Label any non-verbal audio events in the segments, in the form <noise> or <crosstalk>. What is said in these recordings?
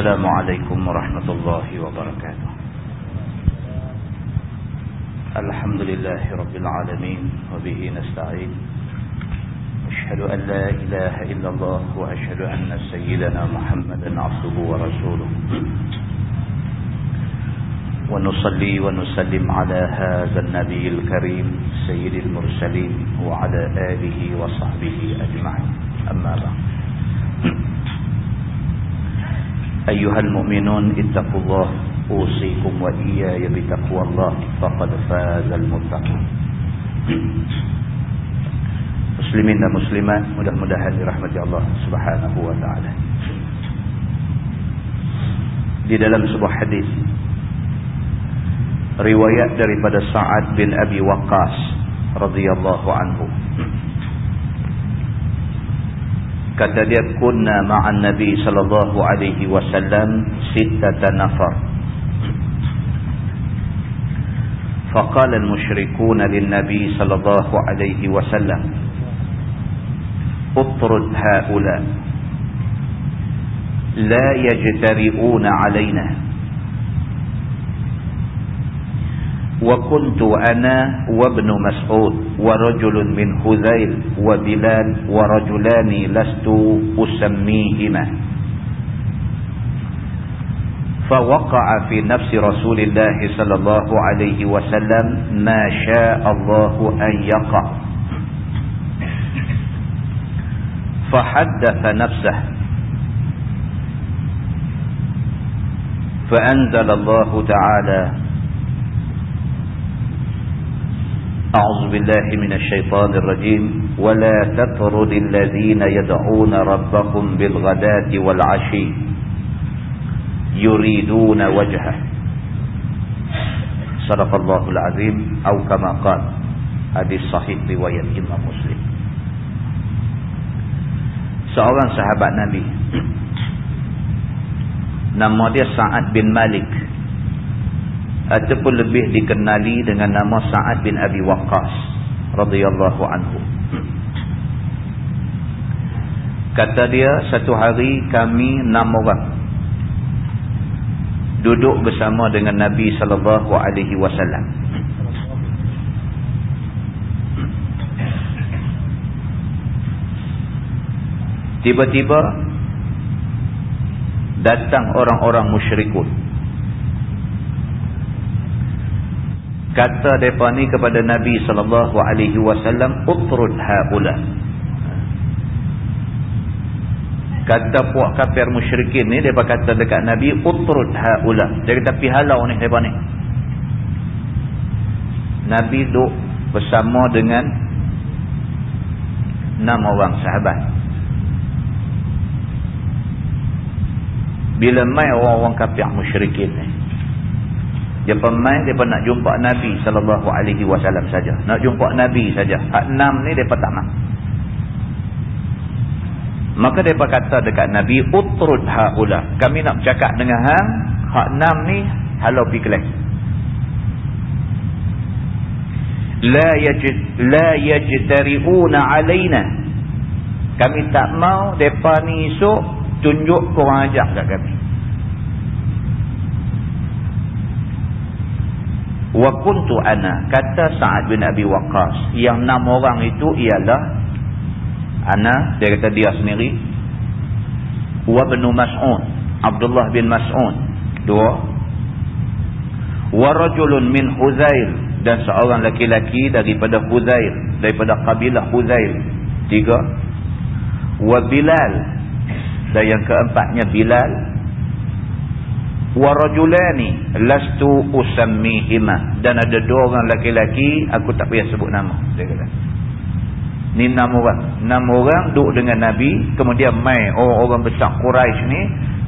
السلام عليكم ورحمة الله وبركاته. الحمد لله رب العالمين وبه نستعين. أشهد أن لا إله إلا الله وأشهد أن سيدنا محمدا عبده ورسوله. ونصلي ونسلم على هذا النبي الكريم سيد المرسلين وعلى آله وصحبه أجمعين. أما بعد. أيها المؤمنون اتقوا الله أوصيكم وإياي بتقوى الله فقد فاز المتقون Muslimin dan muslimat mudah-mudahan dirahmati Allah Subhanahu wa taala. Di dalam sebuah hadis riwayat daripada Sa'ad bin Abi Waqqas radhiyallahu anhu Kata dia kunna ma'an nabi sallallahu alaihi wasallam sittata nafar فقال المشركون للنبي صلى الله عليه وسلم اطرد هؤلاء لا يجترئون علينا وكنت أنا وابن مسعود ورجل من خذيل وبلال ورجلان لست أسميهما. فوقع في نفس رسول الله صلى الله عليه وسلم ما شاء الله أن يقع. فحدث نفسه. فأنزل الله تعالى أعوذ بالله من الشيطان الرجيم. ولا تطرد الذين يدعون ربهم بالغداة والعشي يريدون وجهه. صدق الله العظيم. أو كما قال hadis sahih riwayat Imam Muslim. Seorang sahabat Nabi. Nama dia Sa'ad bin Malik. Ataupun lebih dikenali dengan nama Sa'ad bin Abi Waqqas radhiyallahu anhu. Kata dia satu hari kami enam orang duduk bersama dengan Nabi sallallahu alaihi wasallam. Tiba-tiba datang orang-orang musyrikun kata depa ni kepada Nabi sallallahu alaihi wasallam utrud haula. Kata puak kafir musyrikin ni depa kata dekat Nabi utrud haula. Dia kata pi halau ni depa ni. Nabi duduk bersama dengan enam orang sahabat. Bila mai orang-orang kafir musyrikin ni dia pemain dia nak jumpa Nabi sallallahu alaihi wasallam saja. Nak jumpa Nabi saja. Hak enam ni depa tak nak maka depa kata dekat Nabi utrud haula. Kami nak bercakap dengan hang hak enam ni halau pi kelas. La yajid la yajtari'una alaina. Kami tak mau depa ni esok tunjuk korang ajak kat kami wa kuntu ana kata Sa'ad bin Abi Waqqas. Yang enam orang itu ialah ana dia kata dia sendiri wa bin Mas'ud Abdullah bin Mas'ud dua. Wa rajulun min Huzail dan seorang laki-laki daripada Huzail daripada kabilah Huzail tiga. Wa Bilal dan yang keempatnya Bilal warajulani lastu usammihima. Dan ada dua orang laki-laki aku tak payah sebut nama dia kata. Ni enam orang. Enam orang duduk dengan nabi kemudian mai orang-orang besar Quraisy ni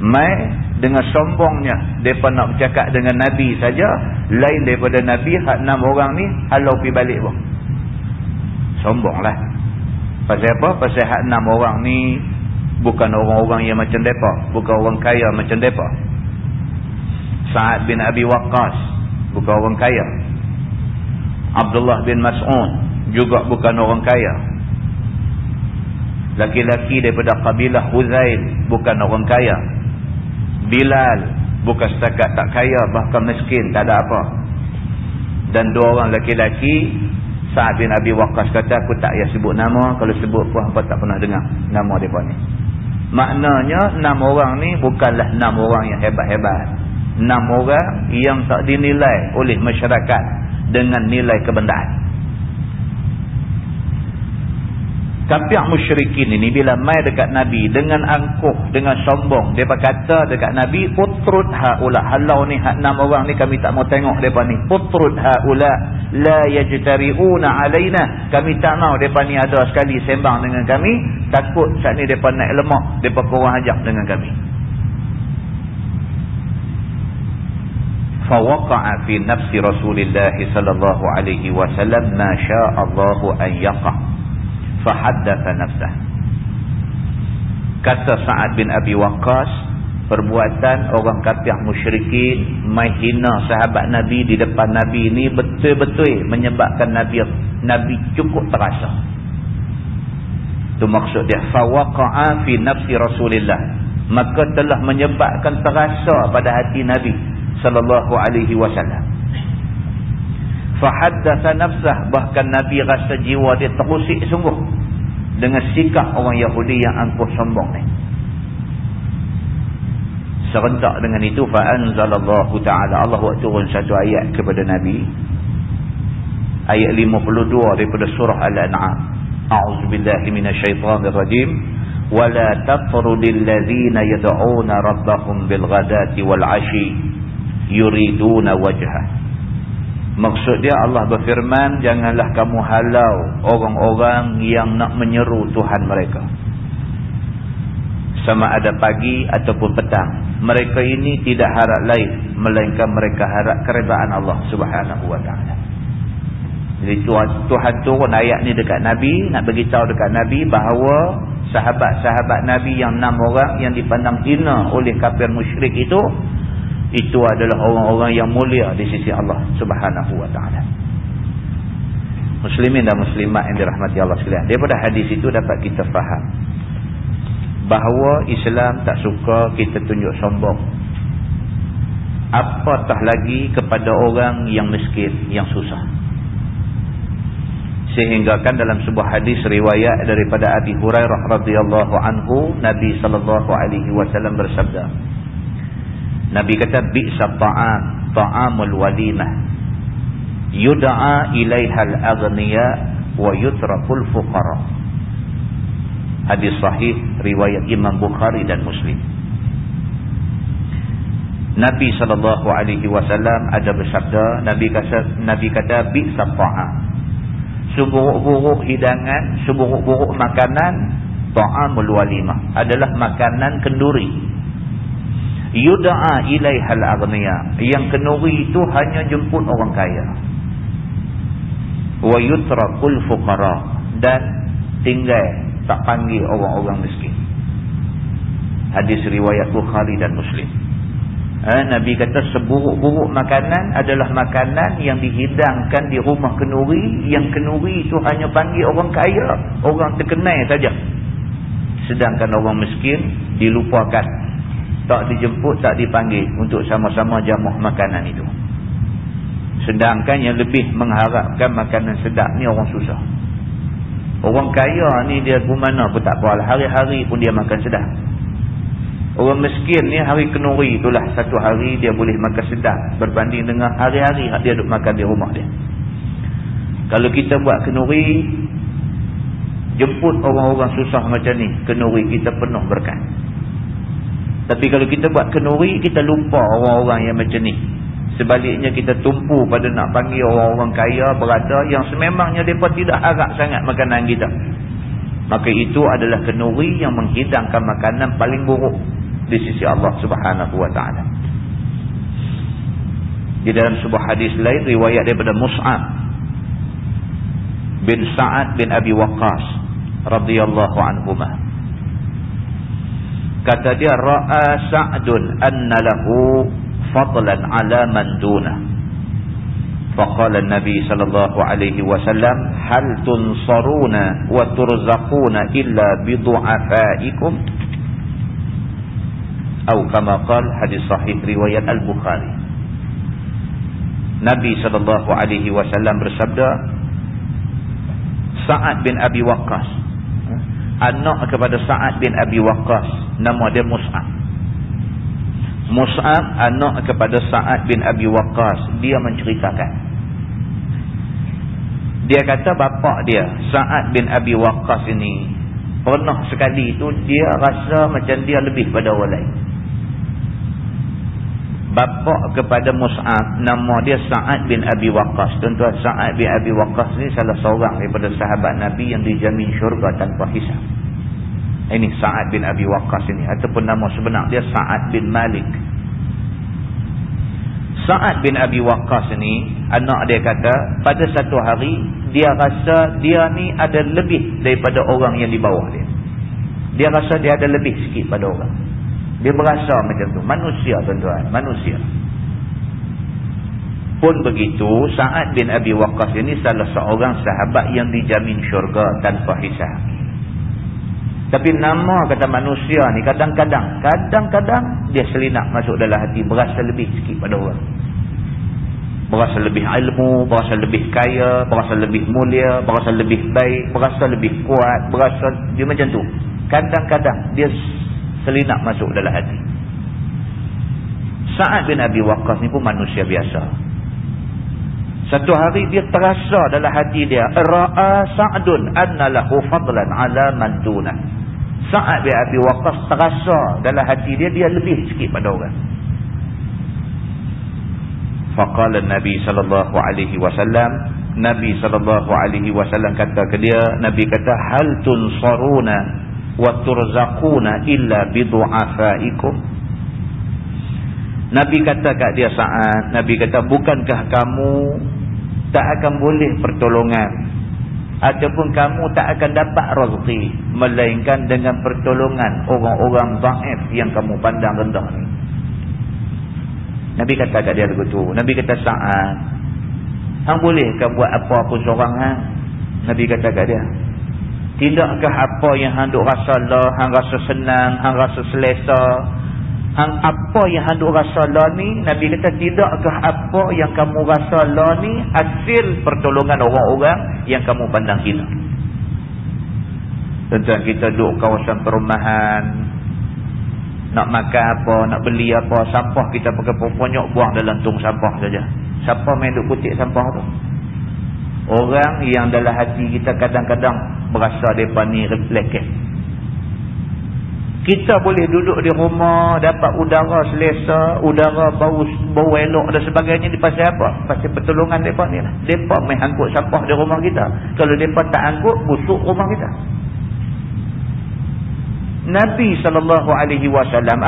mai dengan sombongnya. Depa nak bercakap dengan nabi saja lain daripada nabi hak enam orang ni halau pi balik pun. Sombonglah. Pasal apa? Pasal hak enam orang ni bukan orang-orang yang macam depa bukan orang kaya macam depa Sa'ad bin Abi Waqqas bukan orang kaya. Abdullah bin Mas'ud juga bukan orang kaya. Laki-laki daripada kabilah Huzail bukan orang kaya. Bilal bukan setakat tak kaya bahkan miskin tak ada apa. Dan dua orang lelaki-lelaki Sa'ad bin Abi Waqqas kata aku tak payah sebut nama kalau sebut pun apa tak pernah dengar nama mereka ni. Maknanya enam orang ni bukanlah enam orang yang hebat-hebat enam orang yang tak dinilai oleh masyarakat dengan nilai kebendaan Kapiak musyrikin ini bila mai dekat Nabi dengan angkuh, dengan sombong. Mereka kata dekat Nabi, Utrud ha'ula. Halau ni, hak enam orang ni kami tak mau tengok mereka ni. Utrud ha'ula. La yajtari'una alayna. Kami tak mau mereka ni ada sekali sembang dengan kami. Takut saat ni mereka naik lemak. Mereka kurang ajak dengan kami. Fawaqa'a fi nafsi Rasulullah sallallahu alaihi wasallam ma sya'allahu an yaqa' fahaddatha nafsah kata Sa'ad bin Abi Waqqas perbuatan orang kafir musyrikin menghina sahabat Nabi di depan Nabi ini betul-betul menyebabkan Nabi Nabi cukup terasa. Itu maksud dia fawaqa'a fi nafsi Rasulillah. Maka telah menyebabkan terasa pada hati Nabi sallallahu alaihi wasallam. Fahaddatha nafsah bahkan nabi rasa jiwa dia terusik sungguh dengan sikap orang Yahudi yang angkuh sombong ni. Serentak dengan itu fa anzalallahu taala Allah buat turun satu ayat kepada nabi. Ayat 52 daripada surah al-an'am. A'udzubillahi minasyaitonir rajim wala tafrudil ladzina yad'una rabbahum bil ghadati wal 'ashi yuriduna wajhahu Maksud dia Allah berfirman janganlah kamu halau orang-orang yang nak menyeru Tuhan mereka. Sama ada pagi ataupun petang. Mereka ini tidak harap lain melainkan mereka harap keredaan Allah Subhanahu wa taala. Jadi Tuhan, Tuhan turun ayat ni dekat Nabi nak beritahu dekat Nabi bahawa sahabat-sahabat Nabi yang enam orang yang dipandang hina oleh kafir musyrik itu itu adalah orang-orang yang mulia di sisi Allah subhanahu wa ta'ala. Muslimin dan muslimat yang dirahmati Allah sekalian daripada hadis itu dapat kita faham bahawa Islam tak suka kita tunjuk sombong. Apatah lagi kepada orang yang miskin yang susah. Sehingga kan dalam sebuah hadis riwayat daripada Abi Hurairah radhiyallahu anhu Nabi sallallahu alaihi wasallam bersabda Nabi kata bi'sa ta'am ta'amul walimah. Yud'a ilaihal aghniya wa yutrakul fuqara. Hadis sahih riwayat Imam Bukhari dan Muslim. Nabi sallallahu alaihi wasallam ada bersabda Nabi kata Nabi kata bi'sa ta'am. Seburuk-buruk hidangan seburuk-buruk makanan ta'amul walimah adalah makanan kenduri yud'a ilaihal aghniya. Yang kenuri itu hanya jemput orang kaya. Wa yutrakul fuqara. Dan tinggal tak panggil orang-orang miskin. Hadis riwayat Bukhari dan Muslim. Ha, Nabi kata seburuk-buruk makanan adalah makanan yang dihidangkan di rumah kenuri. Yang kenuri itu hanya panggil orang kaya. Orang terkenal saja. Sedangkan orang miskin dilupakan tak dijemput, tak dipanggil untuk sama-sama jamuh makanan itu. Sedangkan yang lebih mengharapkan makanan sedap ni orang susah. Orang kaya ni dia pun mana pun tak apa. Hari-hari pun dia makan sedap. Orang miskin ni hari kenuri itulah satu hari dia boleh makan sedap. Berbanding dengan hari-hari dia duduk makan di rumah dia. Kalau kita buat kenuri, jemput orang-orang susah macam ni, kenuri kita penuh berkat. Tapi kalau kita buat kenuri, kita lupa orang-orang yang macam ni. Sebaliknya kita tumpu pada nak panggil orang-orang kaya berada yang sememangnya mereka tidak harap sangat makanan kita. Maka itu adalah kenuri yang menghidangkan makanan paling buruk di sisi Allah subhanahu wa ta'ala. Di dalam sebuah hadis lain, riwayat daripada Mus'ab bin Sa'ad bin Abi Waqqas radhiyallahu anhumah kata dia ra'a sa'dun anna lahu fadlan ala man duna. Faqala an-nabi sallallahu alaihi wasallam hal tunsaruna wa turzaquna illa bi du'afaikum? Atau kama qala hadis sahih riwayat al-bukhari. Nabi sallallahu alaihi wasallam bersabda Sa'ad bin Abi Waqqas anak kepada Sa'ad bin Abi Waqqas. Nama dia Mus'ab. Mus'ab anak kepada Sa'ad bin Abi Waqqas. Dia menceritakan. Dia kata bapa dia Sa'ad bin Abi Waqqas ini pernah sekali itu dia rasa macam dia lebih pada orang lain bapa kepada Mus'ab nama dia Sa'ad bin Abi Waqqas. Tuan-tuan Sa'ad bin Abi Waqqas ni salah seorang daripada sahabat Nabi yang dijamin syurga tanpa hisap. Ini Sa'ad bin Abi Waqqas ini. Ataupun nama sebenar dia Sa'ad bin Malik. Sa'ad bin Abi Waqqas ini anak dia kata pada satu hari dia rasa dia ni ada lebih daripada orang yang di bawah dia. Dia rasa dia ada lebih sikit pada orang dia berasa macam tu. Manusia tuan-tuan. Manusia. Pun begitu, Sa'ad bin Abi Waqqas ini salah seorang sahabat yang dijamin syurga tanpa hisap. Tapi nama kata manusia ni kadang-kadang, kadang-kadang dia selinak masuk dalam hati. Berasa lebih sikit pada orang. Berasa lebih ilmu, berasa lebih kaya, berasa lebih mulia, berasa lebih baik, berasa lebih kuat, berasa dia macam tu. Kadang-kadang dia selinak masuk dalam hati. Sa'ad bin Abi Waqqas ni pun manusia biasa. Satu hari dia terasa dalam hati dia. Ra'a Sa'adun anna lahu fadlan ala man dunah. Sa'ad bin Abi Waqqas terasa dalam hati dia, dia lebih sikit pada orang. Faqala Nabi sallallahu alaihi wasallam, Nabi sallallahu alaihi wasallam kata ke dia, Nabi kata hal tunsaruna wa turzaquna illa bidu'afaikum Nabi kata kat dia saat Nabi kata bukankah kamu tak akan boleh pertolongan? Ataupun kamu tak akan dapat rezeki melainkan dengan pertolongan orang-orang dhaif yang kamu pandang rendah ni? Nabi kata kat dia begitu. Nabi kata saat hang bolehkah buat apa pun seorang hang Nabi kata kat dia Tidakkah apa yang hang duk rasa lah, hang rasa senang, hang rasa selesa, hang apa yang hang duk rasa lah ni, Nabi kata tidakkah apa yang kamu rasa lah ni hasil pertolongan orang-orang yang kamu pandang hina. Tentang kita duduk kawasan perumahan, nak makan apa, nak beli apa, sampah kita pakai ponyok buang dalam tung sampah saja. Siapa main duk kutip sampah tu? Orang yang dalam hati kita kadang-kadang berasa mereka ni leket. Kita boleh duduk di rumah, dapat udara selesa, udara bau bau elok dan sebagainya pasal apa? Pasal pertolongan mereka ni lah. Mereka angkut sampah di rumah kita. Kalau mereka tak angkut, busuk rumah kita. Nabi SAW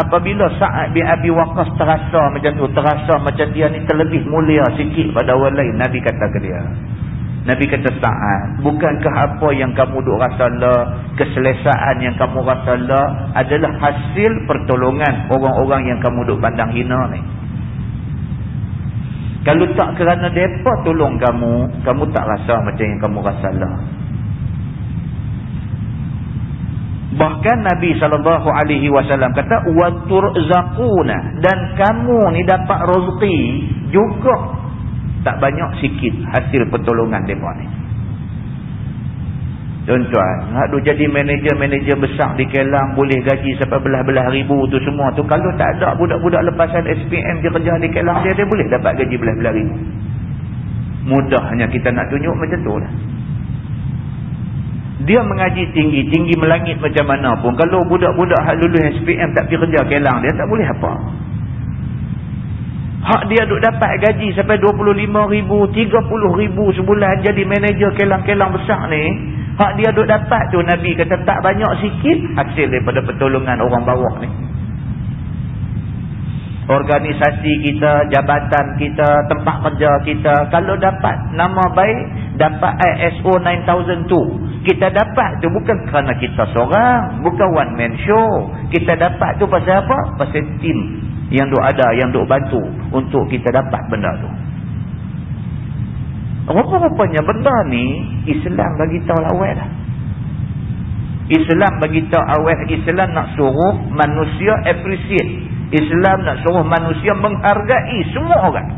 apabila Sa'ad bin Abi Waqqas terasa macam tu, terasa macam dia ni terlebih mulia sikit pada orang lain. Nabi kata ke dia, Nabi kata Sa'ad, Bukankah apa yang kamu duk rasa lah, keselesaan yang kamu rasa lah, adalah hasil pertolongan orang-orang yang kamu duk pandang hina ni. Kalau tak kerana mereka tolong kamu, kamu tak rasa macam yang kamu rasa lah. Bahkan Nabi SAW kata, وَتُرْزَقُونَ Dan kamu ni dapat rezeki juga tak banyak sikit hasil pertolongan mereka ni. Tuan-tuan, nak jadi manager-manager besar di Kelang boleh gaji sampai belah-belah ribu tu semua tu. Kalau tak ada budak-budak lepasan SPM dia kerja di Kelang dia, dia boleh dapat gaji belah-belah ribu. Mudahnya kita nak tunjuk macam tu lah. Dia mengaji tinggi, tinggi melangit macam mana pun. Kalau budak-budak lulus SPM tak pergi kerja Kelang dia, tak boleh apa. Hak dia duk dapat gaji sampai 25 ribu, 30 ribu sebulan jadi manager kelang-kelang besar ni. Hak dia duk dapat tu Nabi kata tak banyak sikit hasil daripada pertolongan orang bawah ni. Organisasi kita, jabatan kita, tempat kerja kita. Kalau dapat nama baik, dapat ISO 9002. Kita dapat tu bukan kerana kita seorang. Bukan one man show. Kita dapat tu pasal apa? Pasal tim yang duk ada, yang duk bantu untuk kita dapat benda tu. Rupa-rupanya benda ni Islam bagi tahu lawai dah. Islam bagi tahu awal Islam nak suruh manusia appreciate. Islam nak suruh manusia menghargai semua orang.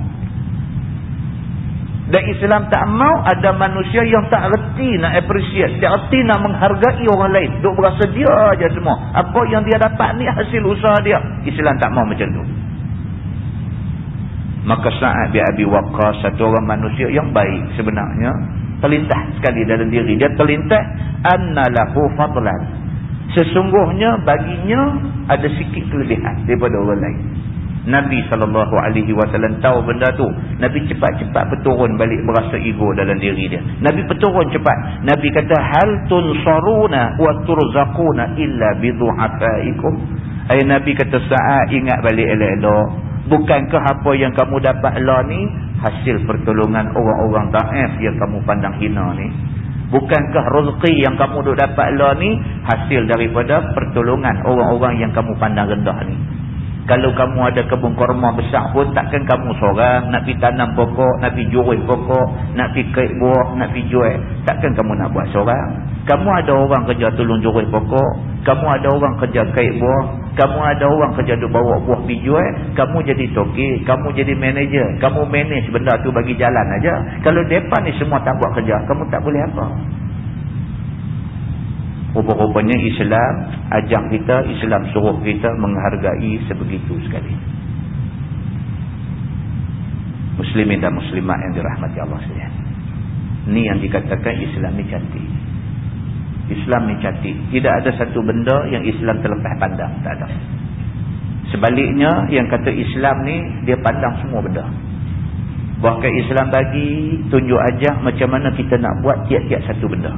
Dan Islam tak mau ada manusia yang tak reti nak appreciate. Tak reti nak menghargai orang lain. Duk berasa dia aja semua. Apa yang dia dapat ni hasil usaha dia. Islam tak mau macam tu. Maka saat dia Abi Waqqas satu orang manusia yang baik sebenarnya. Terlintas sekali dalam diri. Dia terlintas. Anna lahu fadlan. Sesungguhnya baginya ada sikit kelebihan daripada orang lain. Nabi SAW tahu benda tu. Nabi cepat-cepat berturun balik berasa ego dalam diri dia. Nabi berturun cepat. Nabi kata, Hal tunsaruna wa turzakuna illa bidu'afaikum. Ayah Nabi kata, saat ingat balik elok-elok. Bukankah apa yang kamu dapat lah ni, hasil pertolongan orang-orang ta'af yang kamu pandang hina ni. Bukankah rezeki yang kamu dapat lah ni, hasil daripada pertolongan orang-orang yang kamu pandang rendah ni. Kalau kamu ada kebun korma besar pun takkan kamu seorang nak pergi tanam pokok, nak pergi jual pokok, nak pergi kait buah, nak pergi jual. Takkan kamu nak buat seorang. Kamu ada orang kerja tolong jual pokok, kamu ada orang kerja kait buah, kamu ada orang kerja duk bawa buah pergi jual, kamu jadi toki, kamu jadi manager, kamu manage benda tu bagi jalan aja. Kalau depan ni semua tak buat kerja, kamu tak boleh apa. Rupa-rupanya Islam ajak kita, Islam suruh kita menghargai sebegitu sekali. Muslimin dan muslimat yang dirahmati Allah sekalian. Ini yang dikatakan Islam ni cantik. Islam ni cantik. Tidak ada satu benda yang Islam terlepas pandang. Tak ada. Sebaliknya yang kata Islam ni dia pandang semua benda. Bahkan Islam bagi tunjuk ajak macam mana kita nak buat tiap-tiap satu benda.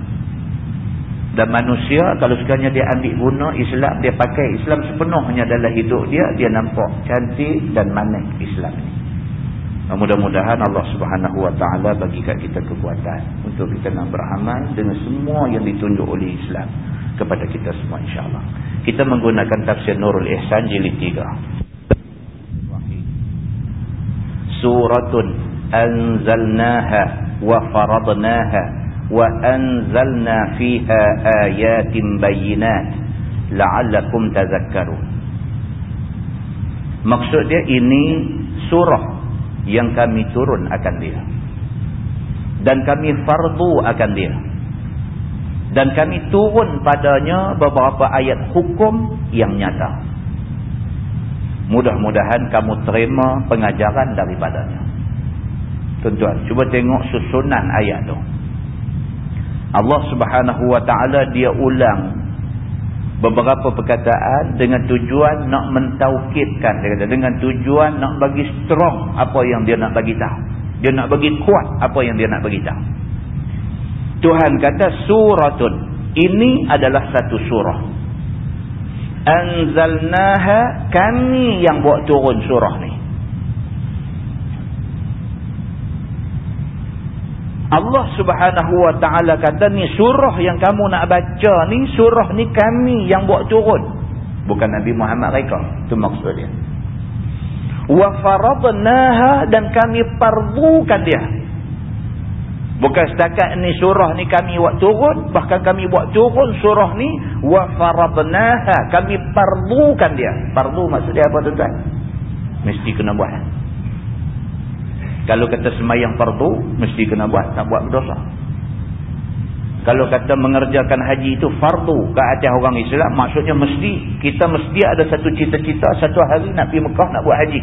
Dan manusia kalau sekiranya dia ambil guna Islam, dia pakai Islam sepenuhnya dalam hidup dia, dia nampak cantik dan manis Islam ini. Mudah-mudahan Allah subhanahu wa ta'ala bagi kat kita kekuatan untuk kita nak beramal dengan semua yang ditunjuk oleh Islam kepada kita semua insyaAllah. Kita menggunakan tafsir Nurul Ihsan jilid 3. Suratun anzalnaha wa faradnaha وأنزلنا فيها آيات بينات لعلكم تذكرون maksud dia ini surah yang kami turun akan dia dan kami fardu akan dia dan kami turun padanya beberapa ayat hukum yang nyata mudah-mudahan kamu terima pengajaran daripadanya tuan-tuan cuba tengok susunan ayat tu Allah subhanahu wa ta'ala dia ulang beberapa perkataan dengan tujuan nak mentaukidkan dia kata, dengan tujuan nak bagi strong apa yang dia nak bagi tahu. Dia nak bagi kuat apa yang dia nak bagi tahu. Tuhan kata suratun. Ini adalah satu surah. Anzalnaha kami yang buat turun surah ni Allah subhanahu wa ta'ala kata ni surah yang kamu nak baca ni surah ni kami yang buat turun. Bukan Nabi Muhammad reka itu maksudnya wa faradnaha dan kami pardukan dia. Bukan setakat ni surah ni kami buat turun bahkan kami buat turun surah ni faradnaha kami pardukan dia. Pardu maksudnya apa tuan-tuan? Mesti kena buat kalau kata semayang fardu, mesti kena buat. Tak buat berdosa. Kalau kata mengerjakan haji itu fardu ke atas orang Islam, maksudnya mesti. Kita mesti ada satu cita-cita, satu hari nak pergi Mekah nak buat haji.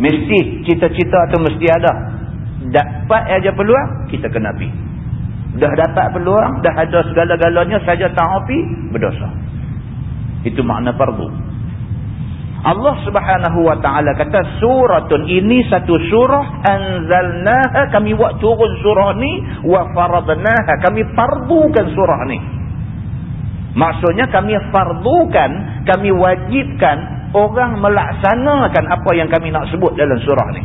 Mesti cita-cita itu mesti ada. Dapat aja peluang, kita kena pergi. Dah dapat peluang, dah ada segala-galanya saja tak pergi, berdosa. Itu makna fardu. Allah subhanahu wa ta'ala kata suratun ini satu surah anzalnaha kami buat turun surah ni wa faradnaha kami fardukan surah ni. Maksudnya kami fardukan kami wajibkan orang melaksanakan apa yang kami nak sebut dalam surah ni.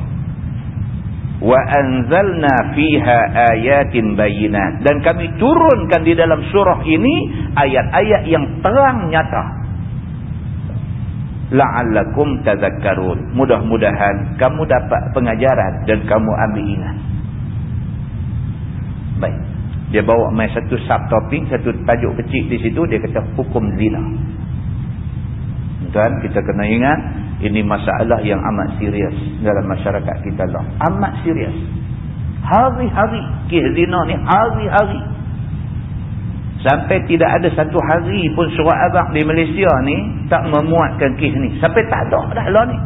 Wa anzalna fiha ayatin bayinat dan kami turunkan di dalam surah ini ayat-ayat yang terang nyata la'allakum tazakkarun mudah-mudahan kamu dapat pengajaran dan kamu ambil ingat baik Dia bawa main satu subtopic, satu tajuk kecil di situ, dia kata hukum zina. Tuan, kita kena ingat, ini masalah yang amat serius dalam masyarakat kita lah. Amat serius. Hari-hari, kih zina ni hari-hari. Sampai tidak ada satu hari pun surat abang di Malaysia ni tak memuatkan kih ni. Sampai tak ada dah lah ni.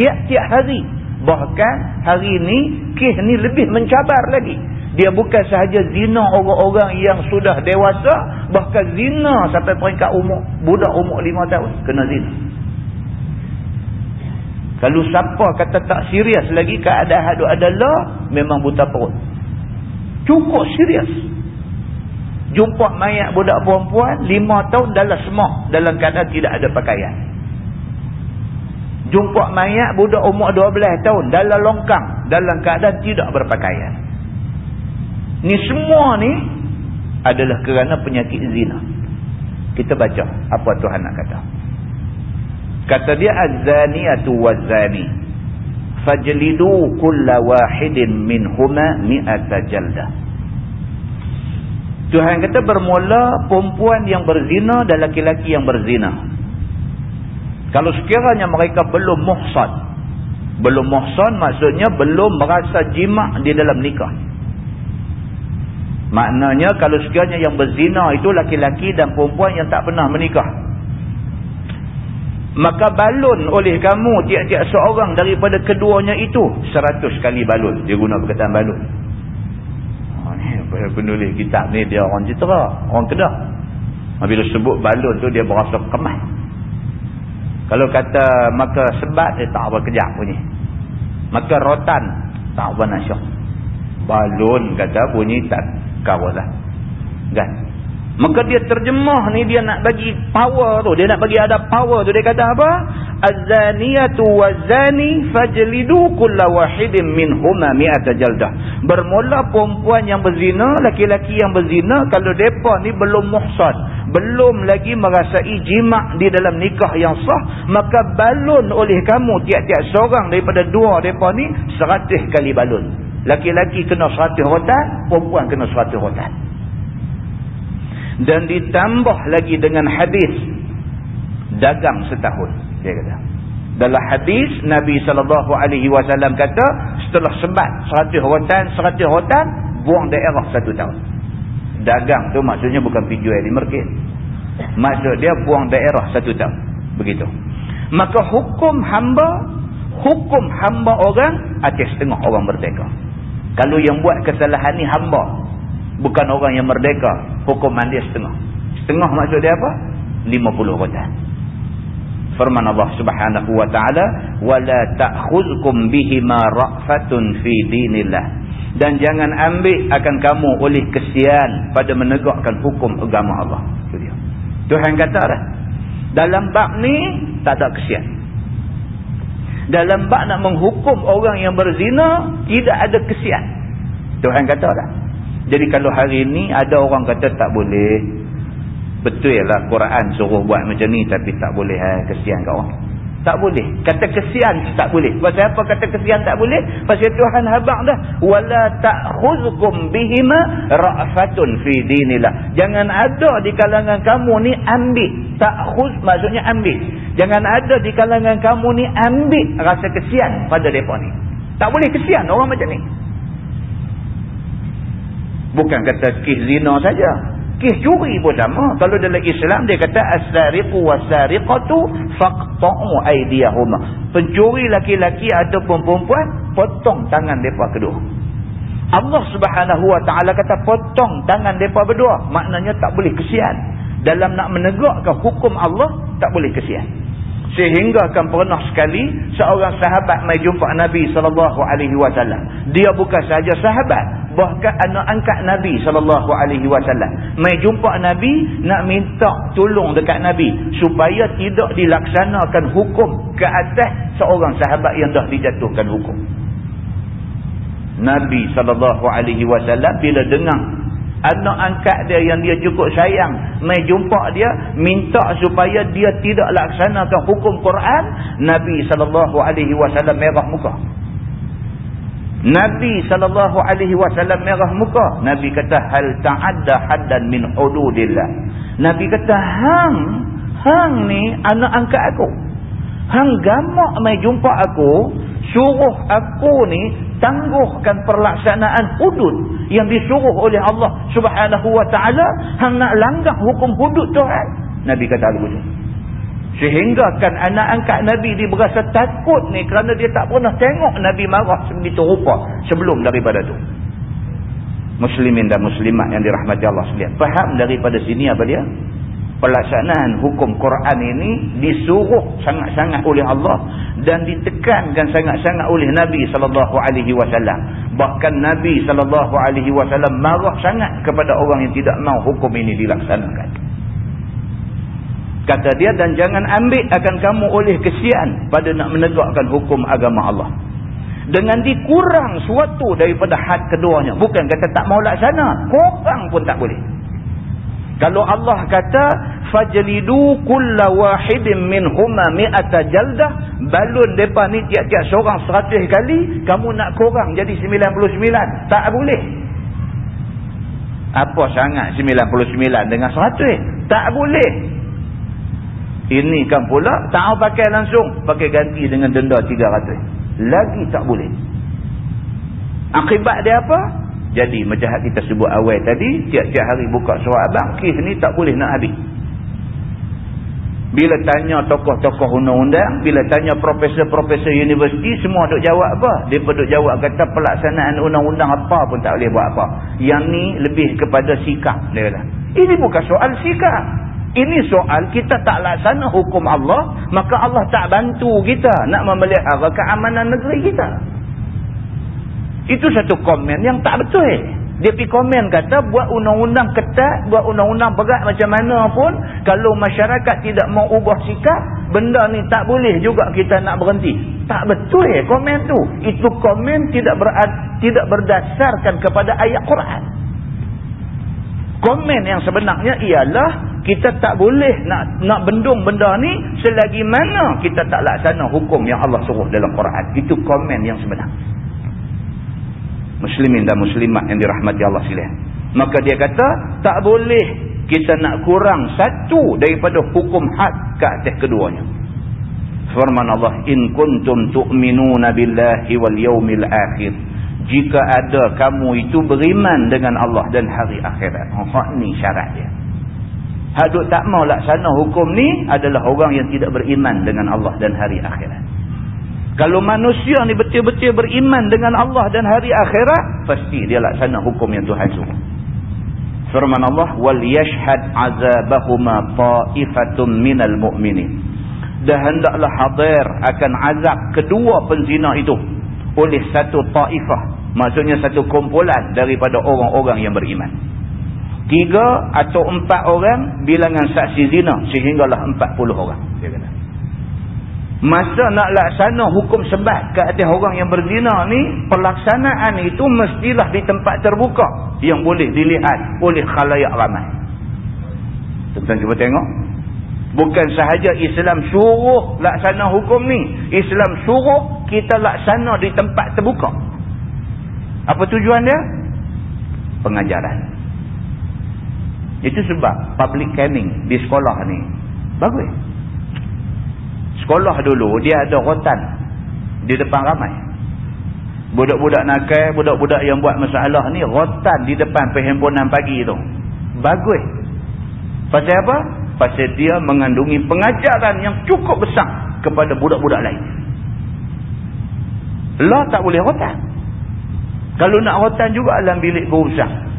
Tiap-tiap hari. Bahkan hari ni, kih ni lebih mencabar lagi. Dia bukan sahaja zina orang-orang yang sudah dewasa. Bahkan zina sampai peringkat umur. Budak umur lima tahun. Kena zina. Kalau siapa kata tak serius lagi keadaan adalah. Memang buta perut. Cukup serius. Jumpa mayat budak perempuan. Lima tahun dalam semua. Dalam keadaan tidak ada pakaian. Jumpa mayat budak umur dua belas tahun. Dalam longkang. Dalam keadaan tidak berpakaian. Ni semua ni adalah kerana penyakit zina. Kita baca apa Tuhan nak kata. Kata dia az-zaniyatu waz-zani fajlidu kulla wahidin minhuma mi'ata jaldah. Tuhan kata bermula perempuan yang berzina dan laki-laki yang berzina. Kalau sekiranya mereka belum muhsan. Belum muhsan maksudnya belum merasa jima' di dalam nikah. Maknanya kalau sekiranya yang berzina itu laki-laki dan perempuan yang tak pernah menikah. Maka balun oleh kamu tiap-tiap seorang daripada keduanya itu. Seratus kali balun. Dia guna perkataan balun. Penulis kitab ni dia orang citera. Orang kedah. Bila sebut balun tu dia berasa kemas. Kalau kata maka sebat dia tak apa kejap bunyi. Maka rotan tak apa nasyuk. Balun kata bunyi tak kawalah kan maka dia terjemah ni dia nak bagi power tu. Dia nak bagi ada power tu. Dia kata apa? Az-zaniyatu waz-zani fajlidu kulla wahidin minhuma mi'ata jaldah. Bermula perempuan yang berzina laki-laki yang berzina kalau depa ni belum muhsan belum lagi merasai jima' di dalam nikah yang sah maka balun oleh kamu tiap-tiap seorang daripada dua depa ni seratus kali balun. Laki-laki kena seratus rotan, perempuan kena seratus rotan. Dan ditambah lagi dengan hadis dagang setahun. Dia kata. Dalam hadis Nabi SAW kata setelah sebat seratus rotan, seratus rotan, buang daerah satu tahun. Dagang tu maksudnya bukan pergi jual di market. Maksud dia buang daerah satu tahun. Begitu. Maka hukum hamba, hukum hamba orang atas setengah orang merdeka. Kalau yang buat kesalahan ni hamba bukan orang yang merdeka. Hukuman dia setengah. Setengah maksud dia apa? 50 rotan firman Allah Subhanahu wa taala wala ta'khudhukum bihima ra'fatun fi dinillah. Dan jangan ambil akan kamu oleh kesian pada menegakkan hukum agama Allah. Itu dia. Tuhan kata dah. Dalam bab ni tak ada kesian. Dalam bab nak menghukum orang yang berzina tidak ada kesian. Tuhan kata dah jadi kalau hari ini ada orang kata tak boleh betul lah Quran suruh buat macam ni tapi tak boleh eh, kesian kat orang. Tak boleh. Kata kesian tak boleh. Pasal apa kata kesian tak boleh? Pasal Tuhan habang dah. Wala ta'khuzkum bihima ra'fatun fi dinillah. Jangan ada di kalangan kamu ni ambil. Ta'khuz maksudnya ambil. Jangan ada di kalangan kamu ni ambil rasa kesian pada depa ni. Tak boleh kesian orang macam ni bukan kata kis zina saja Kes curi pun sama. Kalau dalam Islam dia kata as-sariqu was-sariqatu faqta'u aydiyahuma. Pencuri laki-laki ataupun perempuan potong tangan depa kedua. Allah Subhanahu wa taala kata potong tangan depa berdua. Maknanya tak boleh kesian. Dalam nak menegakkan hukum Allah tak boleh kesian. Sehingga kan pernah sekali seorang sahabat mai jumpa Nabi sallallahu alaihi wasallam. Dia bukan saja sahabat, bahkan anak angkat Nabi wasallam mai jumpa Nabi nak minta tolong dekat Nabi supaya tidak dilaksanakan hukum ke atas seorang sahabat yang dah dijatuhkan hukum. Nabi wasallam bila dengar anak angkat dia yang dia cukup sayang mai jumpa dia minta supaya dia tidak laksanakan hukum Quran Nabi wasallam merah muka Nabi SAW merah muka. Nabi kata, hal ta'adda haddan min hududillah. Nabi kata, hang, hang ni anak angkat aku. Hang gamak mai jumpa aku, suruh aku ni tangguhkan perlaksanaan hudud yang disuruh oleh Allah subhanahu wa ta'ala. Hang nak langgar hukum hudud Tuhan. Nabi kata begitu. Sehingga kan anak angkat Nabi dia berasa takut ni kerana dia tak pernah tengok Nabi marah sebegitu rupa sebelum daripada tu. Muslimin dan muslimat yang dirahmati Allah sekalian. Faham daripada sini apa dia? Pelaksanaan hukum Quran ini disuruh sangat-sangat oleh Allah dan ditekankan sangat-sangat oleh Nabi wasallam. Bahkan Nabi wasallam marah sangat kepada orang yang tidak mau hukum ini dilaksanakan kata dia dan jangan ambil akan kamu oleh kesian pada nak menegakkan hukum agama Allah. Dengan dikurang suatu daripada had keduanya. Bukan kata tak mau laksana kurang pun tak boleh. Kalau Allah kata fajlidu kulla wahidin minhuma mi'ata jaldah balun depa ni tiap-tiap seorang 100 kali kamu nak kurang jadi 99 tak boleh. Apa sangat 99 dengan 100 tak boleh ini kan pula tak pakai langsung. Pakai ganti dengan denda 300. Lagi tak boleh. Akibat dia apa? Jadi macam kita sebut awal tadi. Tiap-tiap hari buka surat abang. Kes ni tak boleh nak habis. Bila tanya tokoh-tokoh undang-undang. Bila tanya profesor-profesor universiti. Semua duk jawab apa? Pun duk jawab kata pelaksanaan undang-undang apa pun tak boleh buat apa. Yang ni lebih kepada sikap. Dia kata. Ini bukan soal sikap. Ini soal kita tak laksana hukum Allah, maka Allah tak bantu kita nak memelihara keamanan negeri kita. Itu satu komen yang tak betul. Dia pergi komen kata buat undang-undang ketat, buat undang-undang berat macam mana pun, kalau masyarakat tidak mau ubah sikap, benda ni tak boleh juga kita nak berhenti. Tak betul komen tu. Itu komen tidak berad, tidak berdasarkan kepada ayat Quran. Komen yang sebenarnya ialah kita tak boleh nak nak bendung benda ni selagi mana kita tak laksana hukum yang Allah suruh dalam Quran. Itu komen yang sebenar. Muslimin dan muslimat yang dirahmati Allah sekalian. Maka dia kata tak boleh kita nak kurang satu daripada hukum had ke atas keduanya. Firman Allah in kuntum tu'minuna billahi wal yaumil akhir. Jika ada kamu itu beriman dengan Allah dan hari akhirat. Hak ni syarat dia. Hadut tak mau laksana hukum ni adalah orang yang tidak beriman dengan Allah dan hari akhirat. Kalau manusia ni betul-betul beriman dengan Allah dan hari akhirat, pasti dia laksana hukum yang Tuhan suruh. Firman Allah, "Wal yashhad 'azabahuma ta'ifatun minal mu'minin." Dan hendaklah hadir akan azab kedua penzina itu oleh satu ta'ifah, maksudnya satu kumpulan daripada orang-orang yang beriman. Tiga atau empat orang bilangan saksi zina sehinggalah empat puluh orang dia kata. Masa nak laksana hukum sebat ke atas orang yang berzina ni pelaksanaan itu mestilah di tempat terbuka yang boleh dilihat oleh khalayak ramai. Tuan-tuan cuba tengok bukan sahaja Islam suruh laksana hukum ni Islam suruh kita laksana di tempat terbuka apa tujuan dia pengajaran itu sebab public caning di sekolah ni bagus. Sekolah dulu dia ada rotan di depan ramai. Budak-budak nakal, budak-budak yang buat masalah ni rotan di depan perhimpunan pagi tu. Bagus. Pasal apa? Pasal dia mengandungi pengajaran yang cukup besar kepada budak-budak lain. Lah tak boleh rotan. Kalau nak rotan juga dalam bilik berusaha.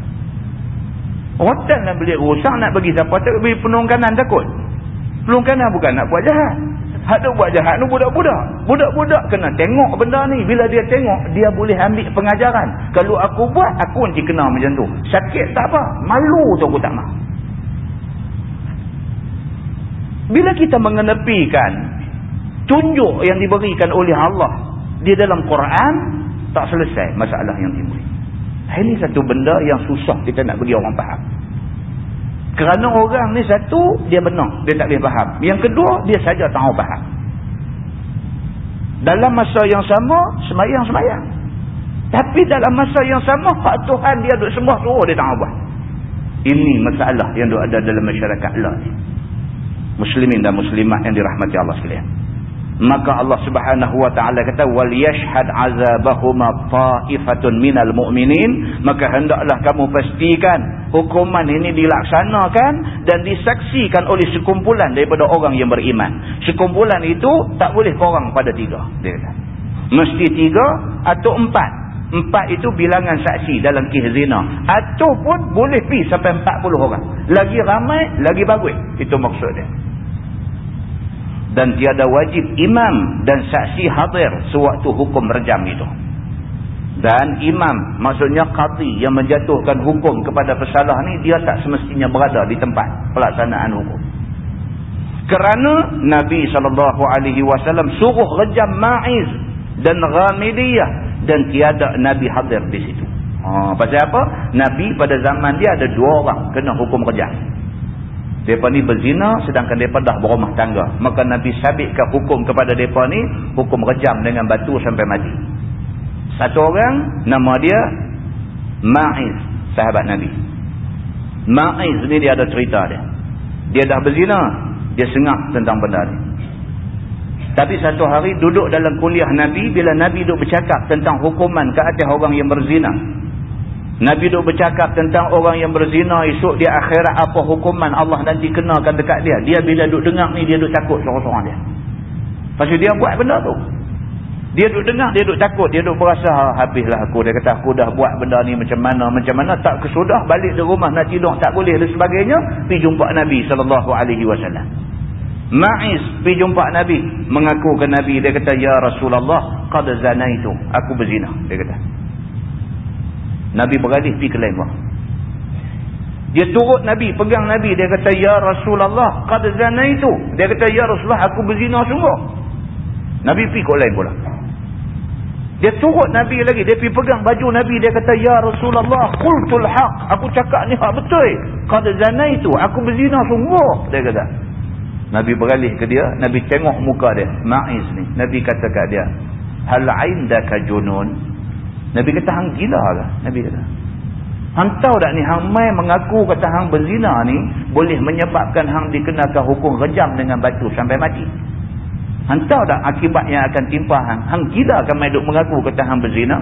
Hotel nak beli rusak nak bagi siapa tak bagi penuh kanan takut. Penuh kanan bukan nak buat jahat. Hak tu buat jahat tu budak-budak. Budak-budak kena tengok benda ni. Bila dia tengok, dia boleh ambil pengajaran. Kalau aku buat, aku nanti kena macam tu. Sakit tak apa. Malu tu aku tak mahu. Bila kita mengenepikan tunjuk yang diberikan oleh Allah di dalam Quran, tak selesai masalah yang timbul. Ini satu benda yang susah kita nak bagi orang faham. Kerana orang ni satu, dia benar. Dia tak boleh faham. Yang kedua, dia saja tahu faham. Dalam masa yang sama, semayang-semayang. Tapi dalam masa yang sama, hak Tuhan dia duduk sembah suruh dia tak buat. Ini masalah yang ada dalam masyarakat Allah ni. Muslimin dan muslimat yang dirahmati Allah sekalian. Maka Allah Subhanahu wa taala kata wal yashhad azabahuma ta'ifatun minal mu'minin. Maka hendaklah kamu pastikan hukuman ini dilaksanakan dan disaksikan oleh sekumpulan daripada orang yang beriman. Sekumpulan itu tak boleh kurang pada tiga dia kata. Mesti tiga atau empat. Empat itu bilangan saksi dalam kisah zina. Ataupun boleh pi sampai empat puluh orang. Lagi ramai lagi bagus. Itu maksud dia dan tiada wajib imam dan saksi hadir sewaktu hukum rejam itu. Dan imam maksudnya qadi yang menjatuhkan hukum kepada pesalah ni dia tak semestinya berada di tempat pelaksanaan hukum. Kerana Nabi SAW suruh rejam Ma'iz dan Ghamidiyah dan tiada Nabi hadir di situ. Ha, pasal apa? Nabi pada zaman dia ada dua orang kena hukum rejam. Mereka ni berzina sedangkan mereka dah berumah tangga. Maka Nabi sabitkan hukum kepada mereka ni. Hukum rejam dengan batu sampai mati. Satu orang nama dia Ma'iz. Sahabat Nabi. Ma'iz ni dia ada cerita dia. Dia dah berzina. Dia sengak tentang benda ni. Tapi satu hari duduk dalam kuliah Nabi. Bila Nabi duduk bercakap tentang hukuman ke atas orang yang berzina. Nabi duk bercakap tentang orang yang berzina esok dia akhirat apa hukuman Allah nanti kenakan dekat dia. Dia bila duk dengar ni dia duk takut seorang-seorang dia. Pasal dia buat benda tu. Dia duk dengar dia duk takut. Dia duk berasa ha, habislah aku. Dia kata aku dah buat benda ni macam mana. Macam mana tak kesudah balik di rumah nak tidur tak boleh dan sebagainya. Pergi jumpa Nabi SAW. Ma'iz pergi jumpa Nabi. Mengaku ke Nabi. Dia kata Ya Rasulullah. Qad zanaitu. Aku berzina. Dia kata. Nabi beralih pergi ke lain buah. Dia turut Nabi, pegang Nabi. Dia kata, Ya Rasulullah, qad zana itu. Dia kata, Ya Rasulullah, aku berzina sungguh. Nabi pergi ke lain pula. Dia turut Nabi lagi. Dia pergi pegang baju Nabi. Dia kata, Ya Rasulullah, qultul haq. Aku cakap ni hak betul. Qad zana itu. Aku berzina sungguh. Dia kata. Nabi beralih ke dia. Nabi tengok muka dia. Ma'iz ni. Nabi kata kat dia. Hal aindaka junun. Nabi kata hang gila lah. Nabi kata. Hang tahu tak ni hang mai mengaku kata hang berzina ni boleh menyebabkan hang dikenakan hukum rejam dengan batu sampai mati. Hang tahu tak akibat yang akan timpa hang? Hang gila kan mai duk mengaku kata hang berzina?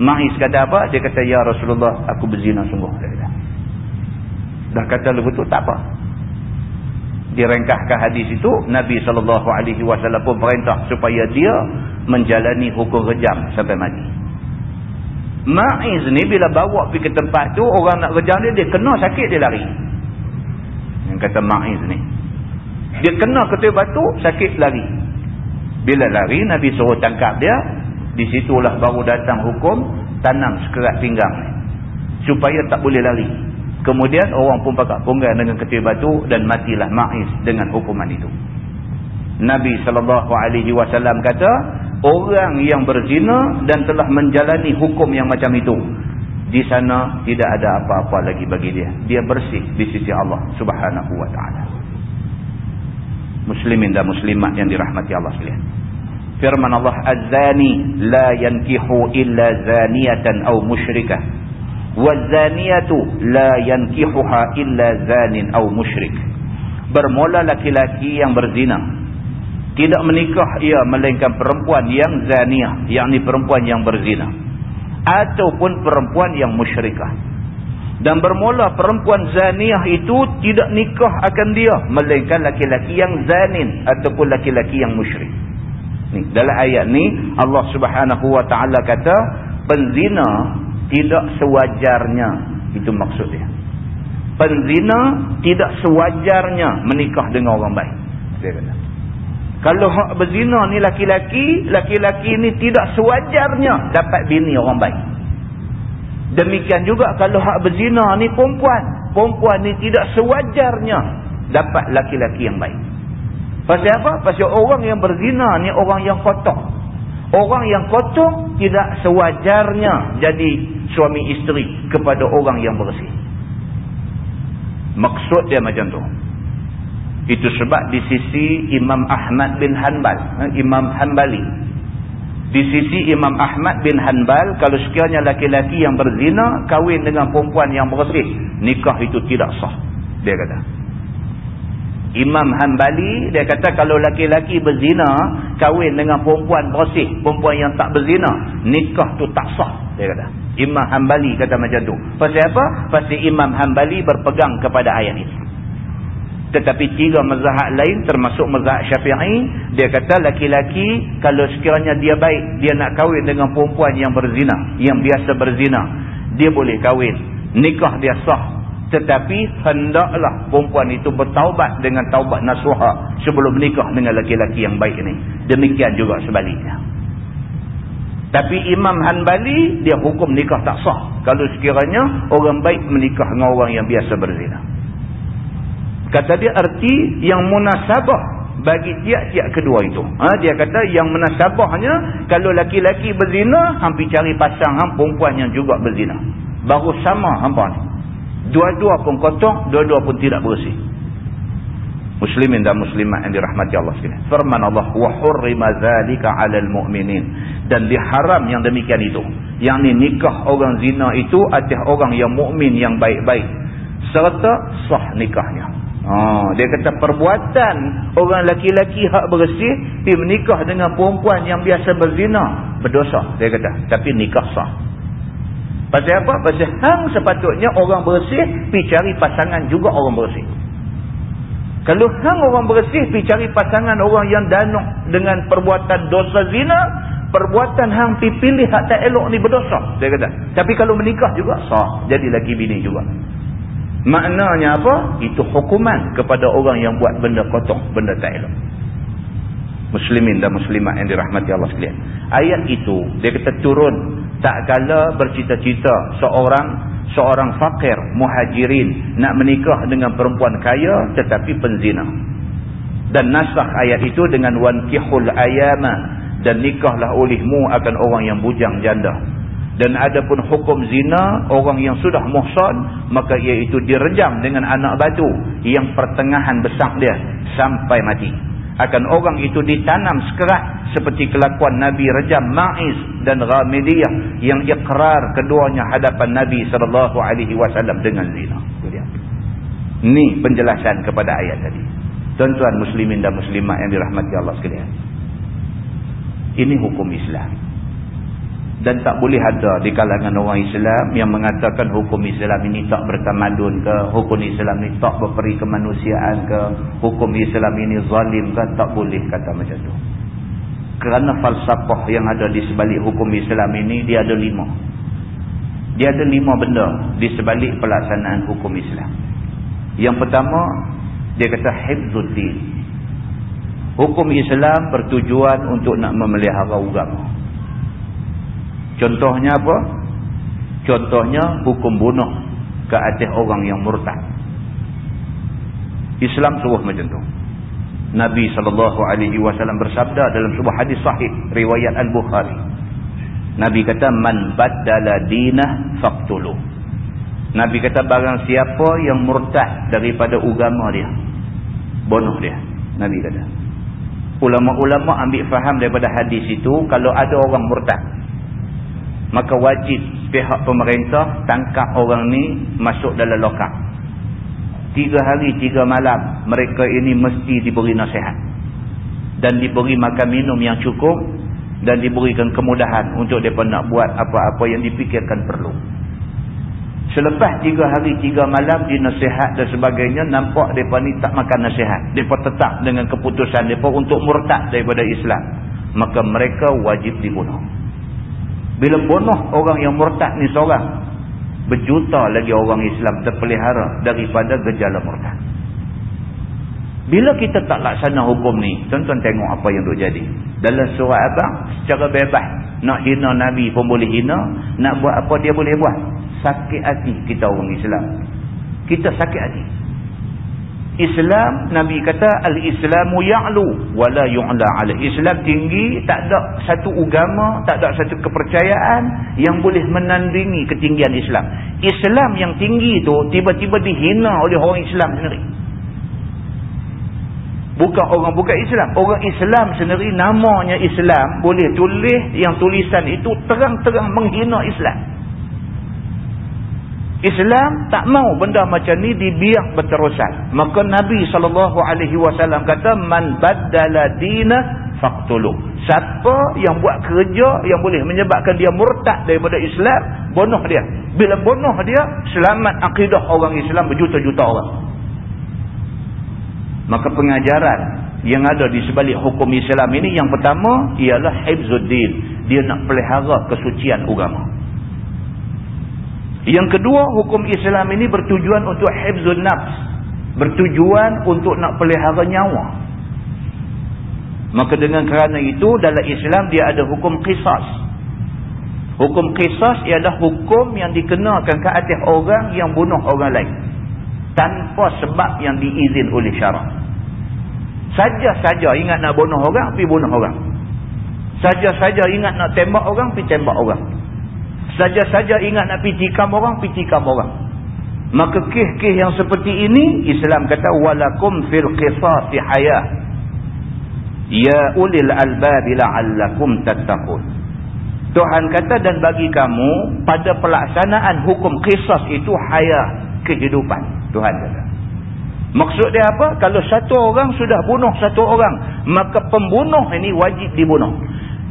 Ma'is kata apa? Dia kata ya Rasulullah aku berzina sungguh. Dia kata. Dah kata lebih tu tak apa. Direngkahkan hadis itu Nabi SAW pun perintah supaya dia menjalani hukum rejam sampai mati. Ma'iz ni bila bawa pergi ke tempat tu orang nak kerja dia dia kena sakit dia lari. Yang kata Ma'iz ni. Dia kena ketua batu sakit lari. Bila lari Nabi suruh tangkap dia di situlah baru datang hukum tanam sekerat pinggang ni. Supaya tak boleh lari. Kemudian orang pun pakat punggai dengan ketua batu dan matilah Ma'iz dengan hukuman itu. Nabi SAW kata orang yang berzina dan telah menjalani hukum yang macam itu. Di sana tidak ada apa-apa lagi bagi dia. Dia bersih di sisi Allah subhanahu wa ta'ala. Muslimin dan muslimat yang dirahmati Allah sekalian. Firman Allah az-zani la yankihu illa zaniyatan aw musyrikah. Waz-zaniyatu la yankihuha illa zanin aw musyrik. Bermula laki-laki yang berzina tidak menikah ia melainkan perempuan yang zaniah yakni perempuan yang berzina. Ataupun perempuan yang musyrikah. Dan bermula perempuan zaniah itu tidak nikah akan dia melainkan laki-laki yang zanin ataupun laki-laki yang musyrik. Ni dalam ayat ni Allah Subhanahu wa taala kata penzina tidak sewajarnya. Itu maksud dia. Penzina tidak sewajarnya menikah dengan orang baik. Dia kata kalau hak berzina ni laki-laki, laki-laki ni tidak sewajarnya dapat bini orang baik. Demikian juga kalau hak berzina ni perempuan. Perempuan ni tidak sewajarnya dapat laki-laki yang baik. Pasal apa? Pasal orang yang berzina ni orang yang kotor. Orang yang kotor tidak sewajarnya jadi suami isteri kepada orang yang bersih. Maksud dia macam tu. Itu sebab di sisi Imam Ahmad bin Hanbal, eh, Imam Hanbali. Di sisi Imam Ahmad bin Hanbal, kalau sekiranya laki-laki yang berzina, kahwin dengan perempuan yang bersih, nikah itu tidak sah. Dia kata. Imam Hanbali, dia kata kalau laki-laki berzina, kahwin dengan perempuan bersih, perempuan yang tak berzina, nikah tu tak sah. Dia kata. Imam Hanbali kata macam tu. Pasal apa? Pasal Imam Hanbali berpegang kepada ayat ini. Tetapi tiga mazhab lain termasuk mazhab syafi'i. Dia kata laki-laki kalau sekiranya dia baik. Dia nak kahwin dengan perempuan yang berzina. Yang biasa berzina. Dia boleh kahwin. Nikah dia sah. Tetapi hendaklah perempuan itu bertaubat dengan taubat nasuha. Sebelum menikah dengan laki-laki yang baik ini. Demikian juga sebaliknya. Tapi Imam Hanbali dia hukum nikah tak sah. Kalau sekiranya orang baik menikah dengan orang yang biasa berzina. Kata dia arti yang munasabah bagi tiap-tiap kedua itu. Ha, dia kata yang munasabahnya kalau laki-laki berzina, hampir cari pasangan perempuan yang juga berzina. Baru sama hampa ni. Dua-dua pun kotor, dua-dua pun tidak bersih. Muslimin dan muslimat yang dirahmati Allah sekalian. Firman Allah, wa hurrima zalika 'alal mu'minin. Dan diharam yang demikian itu. Yang ni nikah orang zina itu atas orang yang mukmin yang baik-baik serta sah nikahnya. Ha, dia kata perbuatan orang laki-laki hak bersih pergi menikah dengan perempuan yang biasa berzina berdosa dia kata. Tapi nikah sah. Pasal apa? pasal hang sepatutnya orang bersih pergi cari pasangan juga orang bersih. Kalau hang orang bersih pergi cari pasangan orang yang danuk dengan perbuatan dosa zina perbuatan hang pergi pilih hak tak elok ni berdosa dia kata. Tapi kalau menikah juga sah. Jadi laki bini juga Maknanya apa? Itu hukuman kepada orang yang buat benda kotor, benda tak elok. Muslimin dan muslimat yang dirahmati Allah sekalian. Ayat itu, dia kata turun. Tak kala bercita-cita seorang seorang fakir, muhajirin, nak menikah dengan perempuan kaya tetapi penzina. Dan nasah ayat itu dengan wankihul ayama. Dan nikahlah olehmu akan orang yang bujang janda dan ada pun hukum zina orang yang sudah muhsan maka ia itu direjam dengan anak batu yang pertengahan besar dia sampai mati. Akan orang itu ditanam sekerat seperti kelakuan Nabi rejam Ma'iz dan Ghamidiyah yang ikrar keduanya hadapan Nabi SAW dengan zina. Ni penjelasan kepada ayat tadi. Tuan-tuan muslimin dan muslimat yang dirahmati Allah sekalian. Ini hukum Islam dan tak boleh ada di kalangan orang Islam yang mengatakan hukum Islam ini tak bertamadun ke hukum Islam ini tak berperi kemanusiaan ke hukum Islam ini zalim ke tak boleh kata macam tu. Kerana falsafah yang ada di sebalik hukum Islam ini dia ada lima. Dia ada lima benda di sebalik pelaksanaan hukum Islam. Yang pertama dia kata hibzuddin hukum Islam bertujuan untuk nak memelihara agama Contohnya apa? Contohnya hukum bunuh ke atas orang yang murtad. Islam suruh macam tu. Nabi SAW bersabda dalam sebuah hadis sahih riwayat Al-Bukhari. Nabi kata man baddala dinah faqtulu. Nabi kata barang siapa yang murtad daripada agama dia, bunuh dia. Nabi kata. Ulama-ulama ambil faham daripada hadis itu kalau ada orang murtad maka wajib pihak pemerintah tangkap orang ni masuk dalam lokap tiga hari tiga malam mereka ini mesti diberi nasihat. Dan diberi makan minum yang cukup dan diberikan kemudahan untuk mereka nak buat apa-apa yang dipikirkan perlu. Selepas tiga hari tiga malam dinasihat dan sebagainya nampak mereka ni tak makan nasihat. Mereka tetap dengan keputusan mereka untuk murtad daripada Islam. Maka mereka wajib dibunuh bila bunuh orang yang murtad ni seorang. Berjuta lagi orang Islam terpelihara daripada gejala murtad. Bila kita tak laksana hukum ni. Tuan-tuan tengok apa yang duk jadi. Dalam surat abang. Secara bebas. Nak hina Nabi pun boleh hina. Nak buat apa dia boleh buat. Sakit hati kita orang Islam. Kita sakit hati. Islam Nabi kata al-Islamu ya'lu wala yu'la 'ala. Islam tinggi, tak ada satu agama, tak ada satu kepercayaan yang boleh menandingi ketinggian Islam. Islam yang tinggi itu tiba-tiba dihina oleh orang Islam sendiri. Bukan orang bukan Islam. Orang Islam sendiri namanya Islam. Boleh tulis yang tulisan itu terang-terang menghina Islam. Islam tak mau benda macam ni dibiak berterusan. Maka Nabi SAW kata, Man baddala dina faqtulu. Siapa yang buat kerja yang boleh menyebabkan dia murtad daripada Islam, bunuh dia. Bila bunuh dia, selamat akidah orang Islam berjuta-juta orang. Maka pengajaran yang ada di sebalik hukum Islam ini yang pertama ialah hifzuddin. Dia nak pelihara kesucian agama. Yang kedua, hukum Islam ini bertujuan untuk hifzun nafs. Bertujuan untuk nak pelihara nyawa. Maka dengan kerana itu, dalam Islam dia ada hukum kisas. Hukum kisas ialah hukum yang dikenakan ke atas orang yang bunuh orang lain. Tanpa sebab yang diizin oleh syarak. Saja-saja ingat nak bunuh orang, pergi bunuh orang. Saja-saja ingat nak tembak orang, pergi tembak orang. Saja-saja ingat nak pitikam orang, pitikam orang. Maka kih-kih yang seperti ini, Islam kata, Walakum fil qisati hayah. Ya ulil albabila allakum tattaqun. Tuhan kata, dan bagi kamu, pada pelaksanaan hukum qisas itu hayah kehidupan. Tuhan kata. Maksud dia apa? Kalau satu orang sudah bunuh satu orang, maka pembunuh ini wajib. Dibunuh.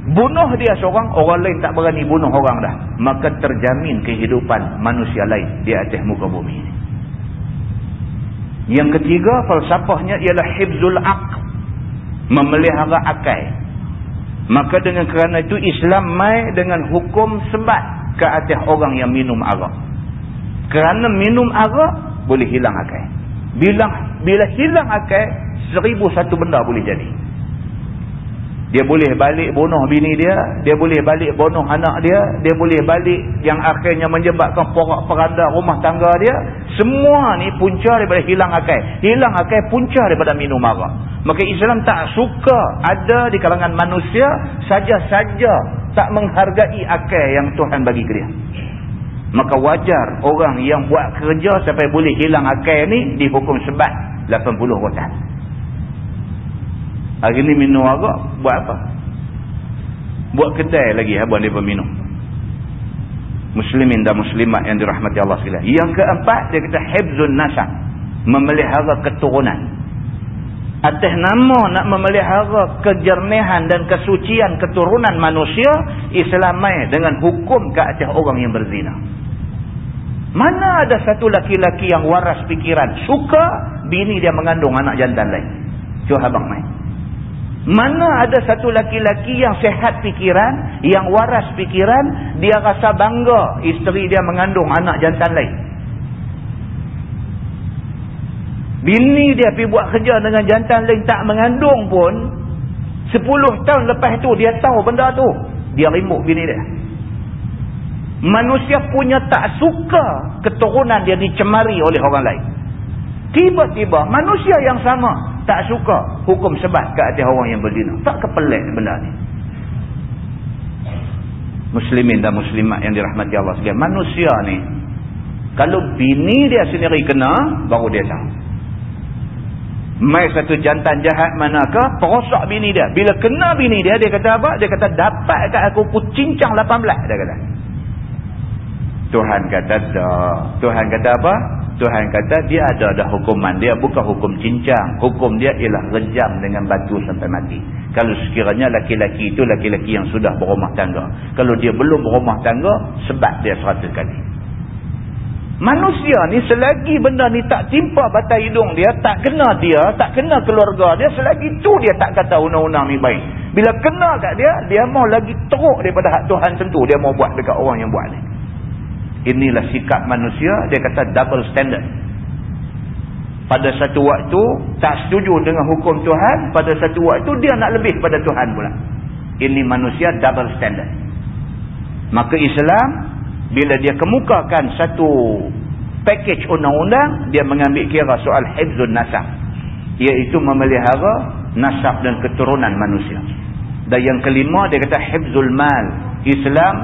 Bunuh dia seorang, orang lain tak berani bunuh orang dah. Maka terjamin kehidupan manusia lain di atas muka bumi ini. Yang ketiga, falsafahnya ialah hibzul aq. Memelihara akal. Maka dengan kerana itu Islam mai dengan hukum sebat ke atas orang yang minum arak. Kerana minum arak, boleh hilang akal. Bila bila hilang akal, seribu satu benda boleh jadi. Dia boleh balik bunuh bini dia, dia boleh balik bunuh anak dia, dia boleh balik yang akhirnya menyebabkan porak peranda rumah tangga dia. Semua ni punca daripada hilang akal. Hilang akal punca daripada minum arak. Maka Islam tak suka ada di kalangan manusia saja-saja tak menghargai akal yang Tuhan bagi ke dia maka wajar orang yang buat kerja sampai boleh hilang akal ni dihukum sebat 80 rotan hari ni minum arak buat apa buat kedai lagi abang dia minum muslimin dan muslimat yang dirahmati Allah sekalian yang keempat dia kata hibzun nasab memelihara keturunan atas nama nak memelihara kejernihan dan kesucian keturunan manusia Islam dengan hukum ke atas orang yang berzina mana ada satu laki-laki yang waras fikiran. Suka bini dia mengandung anak jantan lain. Cuba abang main. Mana ada satu laki-laki yang sehat fikiran. Yang waras fikiran. Dia rasa bangga isteri dia mengandung anak jantan lain. Bini dia pergi buat kerja dengan jantan lain tak mengandung pun. Sepuluh tahun lepas tu dia tahu benda tu. Dia rimuk bini dia. Manusia punya tak suka keturunan dia dicemari oleh orang lain. Tiba-tiba manusia yang sama tak suka hukum sebat ke atas orang yang berzina. Tak kepelik benda ni. Muslimin dan muslimat yang dirahmati Allah sekalian. Manusia ni, kalau bini dia sendiri kena, baru dia tahu. Mai satu jantan jahat manakah, perosak bini dia. Bila kena bini dia, dia kata apa? Dia kata, dapat kat aku, aku cincang 18. Dia kata. Tuhan kata tak. Tuhan kata apa? Tuhan kata dia ada ada hukuman. Dia bukan hukum cincang. Hukum dia ialah rejam dengan batu sampai mati. Kalau sekiranya laki-laki itu laki-laki yang sudah berumah tangga. Kalau dia belum berumah tangga, sebab dia seratus kali. Manusia ni selagi benda ni tak timpa batai hidung dia, tak kena dia, tak kena keluarga dia, selagi tu dia tak kata undang-undang ni baik. Bila kena kat dia, dia mau lagi teruk daripada hak Tuhan tentu. Dia mau buat dekat orang yang buat ni. Inilah sikap manusia, dia kata double standard. Pada satu waktu, tak setuju dengan hukum Tuhan. Pada satu waktu, dia nak lebih pada Tuhan pula. Ini manusia double standard. Maka Islam, bila dia kemukakan satu package undang-undang, dia mengambil kira soal hibzun nasab. Iaitu memelihara nasab dan keturunan manusia. Dan yang kelima, dia kata hibzul mal. Islam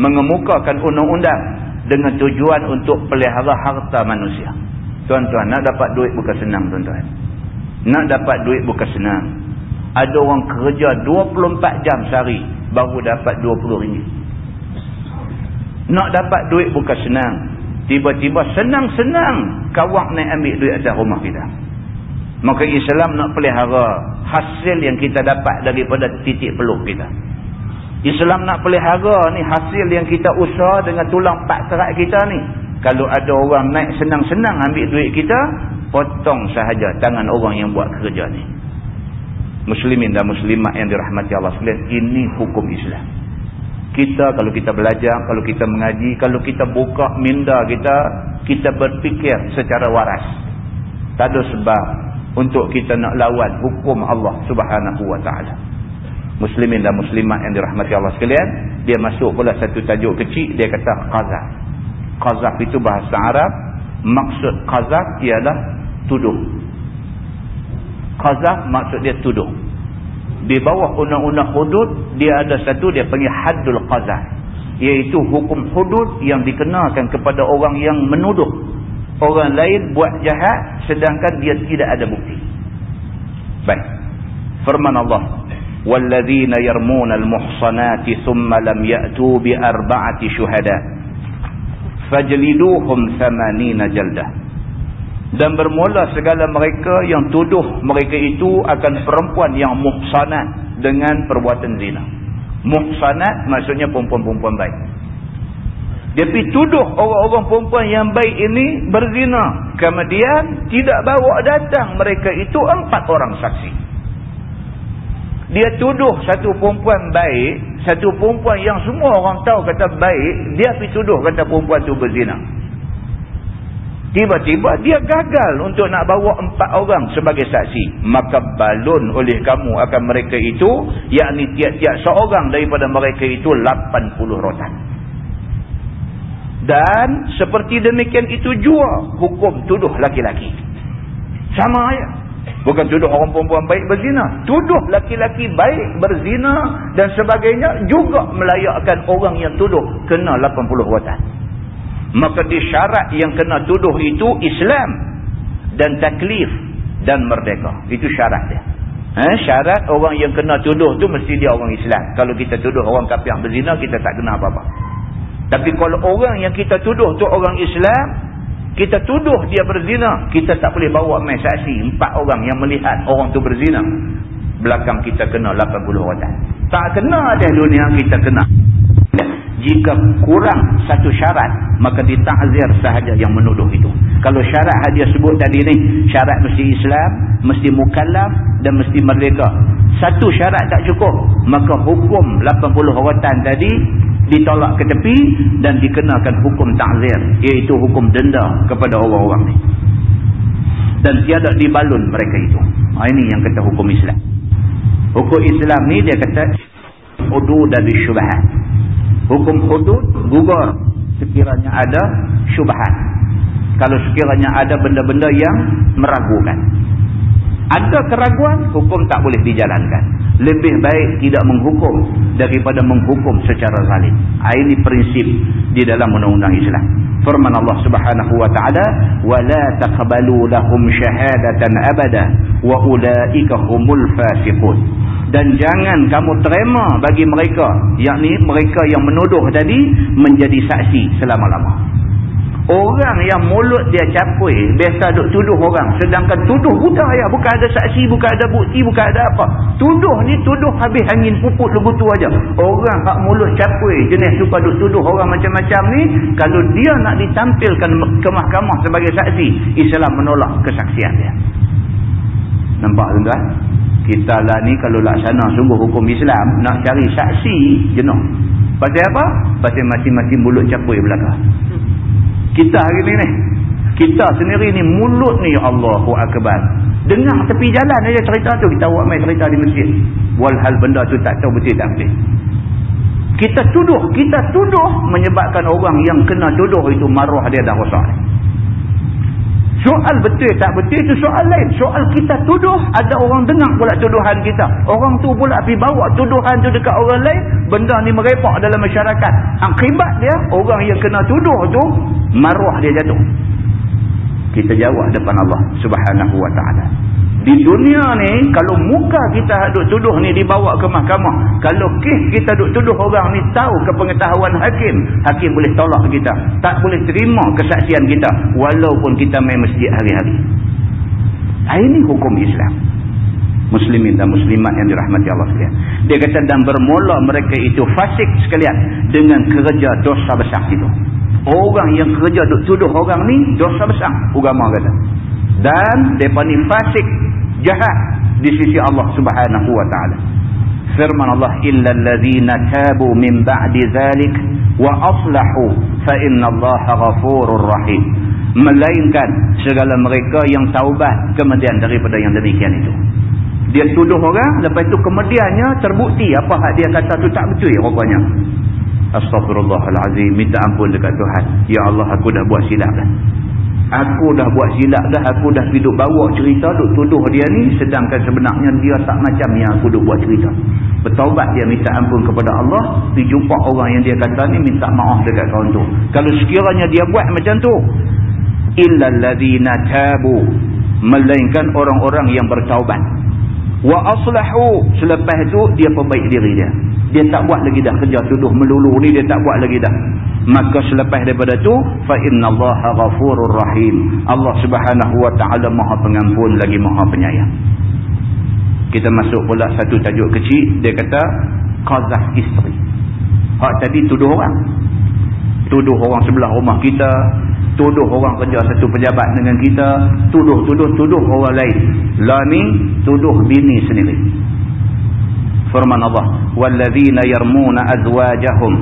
mengemukakan undang-undang dengan tujuan untuk pelihara harta manusia. Tuan-tuan, nak dapat duit bukan senang tuan-tuan. Nak dapat duit bukan senang. Ada orang kerja 24 jam sehari baru dapat 20 ringgit. Nak dapat duit bukan senang. Tiba-tiba senang-senang kawak naik ambil duit atas rumah kita. Maka Islam nak pelihara hasil yang kita dapat daripada titik peluh kita. Islam nak pelihara ni hasil yang kita usaha dengan tulang pak serat kita ni. Kalau ada orang naik senang-senang ambil duit kita, potong sahaja tangan orang yang buat kerja ni. Muslimin dan muslimat yang dirahmati Allah sekalian, ini hukum Islam. Kita kalau kita belajar, kalau kita mengaji, kalau kita buka minda kita, kita berfikir secara waras. Tak ada sebab untuk kita nak lawan hukum Allah subhanahu wa ta'ala. Muslimin dan muslimat yang dirahmati Allah sekalian, dia masuk pula satu tajuk kecil, dia kata qazaf. Qazaf itu bahasa Arab, maksud qazaf ialah tuduh. Qazaf maksud dia tuduh. Di bawah undang-undang hudud, dia ada satu, dia panggil haddul qazaf. Iaitu hukum hudud yang dikenakan kepada orang yang menuduh. Orang lain buat jahat, sedangkan dia tidak ada bukti. Baik. Firman Allah. وَالَّذِينَ يَرْمُونَ الْمُحْصَنَاتِ ثُمَّ لَمْ يَأْتُوا بِأَرْبَعَةِ شُهَدَى فَجْلِدُوهُمْ ثَمَانِينَ جَلْدَةً dan bermula segala mereka yang tuduh mereka itu akan perempuan yang muhsanat dengan perbuatan zina. Muhsanat maksudnya perempuan-perempuan baik. Dia pergi tuduh orang-orang perempuan yang baik ini berzina. Kemudian tidak bawa datang mereka itu empat orang saksi. Dia tuduh satu perempuan baik, satu perempuan yang semua orang tahu kata baik, dia pergi tuduh kata perempuan itu berzina. Tiba-tiba dia gagal untuk nak bawa empat orang sebagai saksi. Maka balun oleh kamu akan mereka itu, yakni tiap-tiap seorang daripada mereka itu 80 rotan. Dan seperti demikian itu jua hukum tuduh laki-laki. Sama ayat. Bukan tuduh orang perempuan baik berzina. Tuduh laki-laki baik berzina dan sebagainya juga melayakkan orang yang tuduh kena 80 rotan maka di syarat yang kena tuduh itu Islam dan taklif dan merdeka. Itu syarat dia. Eh, syarat orang yang kena tuduh tu mesti dia orang Islam. Kalau kita tuduh orang yang berzina kita tak kena apa-apa. Tapi kalau orang yang kita tuduh tu orang Islam kita tuduh dia berzina kita tak boleh bawa main saksi empat orang yang melihat orang tu berzina. Belakang kita kena 80 orang. Tak kena ada dunia kita kena. Jika kurang satu syarat maka ditahzir sahaja yang menuduh itu. Kalau syarat dia sebut tadi ni syarat mesti Islam mesti mukallaf dan mesti merdeka. Satu syarat tak cukup maka hukum 80 rawatan tadi ditolak ke tepi dan dikenakan hukum ta'zir iaitu hukum denda kepada orang-orang ni. Dan tiada dibalun mereka itu. Ha, ini yang kata hukum Islam. Hukum Islam ni dia kata hudud dan syubahat hukum hudud gugur. Sekiranya ada syubhat. Kalau sekiranya ada benda-benda yang meragukan ada keraguan hukum tak boleh dijalankan. Lebih baik tidak menghukum daripada menghukum secara zalim. Ha, ini prinsip di dalam undang-undang Islam. Firman Allah Subhanahu wa taala wala taqbalu lahum syahadatan abada wa ulaika humul fasiqun. Dan jangan kamu terima bagi mereka yakni mereka yang menuduh tadi menjadi saksi selama-lama orang yang mulut dia capui biasa duk tuduh orang. Sedangkan tuduh buta ya bukan ada saksi bukan ada bukti bukan ada apa. Tuduh ni tuduh habis angin puput lebutu aja. Orang hak mulut capui jenis suka duk tuduh orang macam-macam ni kalau dia nak ditampilkan ke mahkamah sebagai saksi Islam menolak kesaksian dia. Nampak tuan-tuan? Kita lah ni kalau laksana sungguh hukum Islam nak cari saksi jenuh. Pasal apa? pasal masing-masing mulut capui belakang kita hari ni ni. Kita sendiri ni mulut ni Allahu Akbar. Dengar tepi jalan aja cerita tu. Kita buat main cerita di masjid. Walhal benda tu tak tahu betul tak betul. Kita tuduh kita tuduh menyebabkan orang yang kena tuduh itu maruah dia dah rosak Soal betul tak betul itu soal lain. Soal kita tuduh, ada orang dengar pula tuduhan kita. Orang tu pula pergi bawa tuduhan tu dekat orang lain, benda ni merepak dalam masyarakat. Akibat dia, orang yang kena tuduh tu, maruah dia jatuh. Kita jawab depan Allah subhanahu wa ta'ala. Di dunia ni, kalau muka kita duk tuduh ni dibawa ke mahkamah. Kalau kes kita duk tuduh orang ni tahu ke pengetahuan hakim. Hakim boleh tolak kita. Tak boleh terima kesaksian kita. Walaupun kita main masjid hari-hari. Ini hukum Islam. Muslimin dan muslimat yang dirahmati Allah sekalian. Dia kata dan bermula mereka itu fasik sekalian dengan kerja dosa besar itu. Orang yang kerja duk tuduh orang ni dosa besar. Ugama kata. Dan mereka ni fasik jahat di sisi Allah Subhanahu wa taala. Firman Allah illa allazina tabu min ba'di zalik wa aslahu fa inna Allah ghafurur rahim. Melainkan segala mereka yang taubat kemudian daripada yang demikian itu. Dia tuduh orang lepas itu kemudiannya terbukti apa hak dia kata tu tak betul rupanya. Astaghfirullahalazim minta ampun dekat Tuhan. Ya Allah aku dah buat silap dah. Aku dah buat silap dah. Aku dah hidup bawa cerita duk tuduh dia ni. Sedangkan sebenarnya dia tak macam yang aku duk buat cerita. Bertaubat dia minta ampun kepada Allah. Pergi jumpa orang yang dia kata ni minta maaf dekat kawan tu. Kalau sekiranya dia buat macam tu. Illa alladhina tabu. Melainkan orang-orang yang bertaubat. Wa aslahu. Selepas tu dia perbaik diri dia. Dia tak buat lagi dah. Kerja tuduh melulu ni dia tak buat lagi dah. Maka selepas daripada tu fa innallaha ghafurur rahim. Allah Subhanahu wa taala Maha Pengampun lagi Maha Penyayang. Kita masuk pula satu tajuk kecil. Dia kata qazah isteri. Hak tadi tuduh orang. Tuduh orang sebelah rumah kita. Tuduh orang kerja satu pejabat dengan kita. Tuduh tuduh tuduh orang lain. La ni tuduh bini sendiri firman Allah walladzina yarmuna azwajahum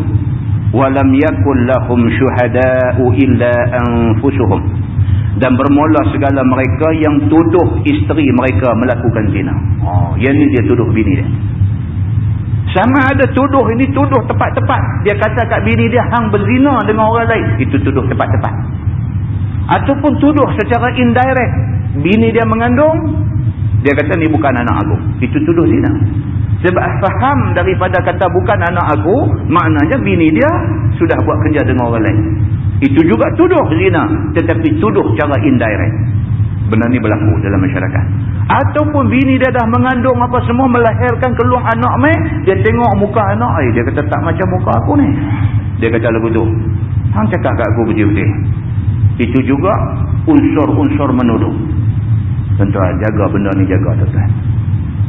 walam yakul lahum syuhada'u illa anfusuhum. Dan bermula segala mereka yang tuduh isteri mereka melakukan zina. Oh yang ni dia tuduh bini dia. Sama ada tuduh ini tuduh tepat-tepat. Dia kata kat bini dia hang berzina dengan orang lain. Itu tuduh tepat-tepat. Ataupun tuduh secara indirect. Bini dia mengandung dia kata ni bukan anak aku. Itu tuduh zina sebab faham daripada kata bukan anak aku, maknanya bini dia sudah buat kerja dengan orang lain. Itu juga tuduh zina, tetapi tuduh cara indirect. Benda ni berlaku dalam masyarakat. Ataupun bini dia dah mengandung apa semua, melahirkan keluar anak meh, dia tengok muka anak, eh, dia kata tak macam muka aku ni. Dia kata lagu tu, hang cakap kat aku betul-betul. Itu juga unsur-unsur menuduh. Tentu jaga benda ni jaga tuan-tuan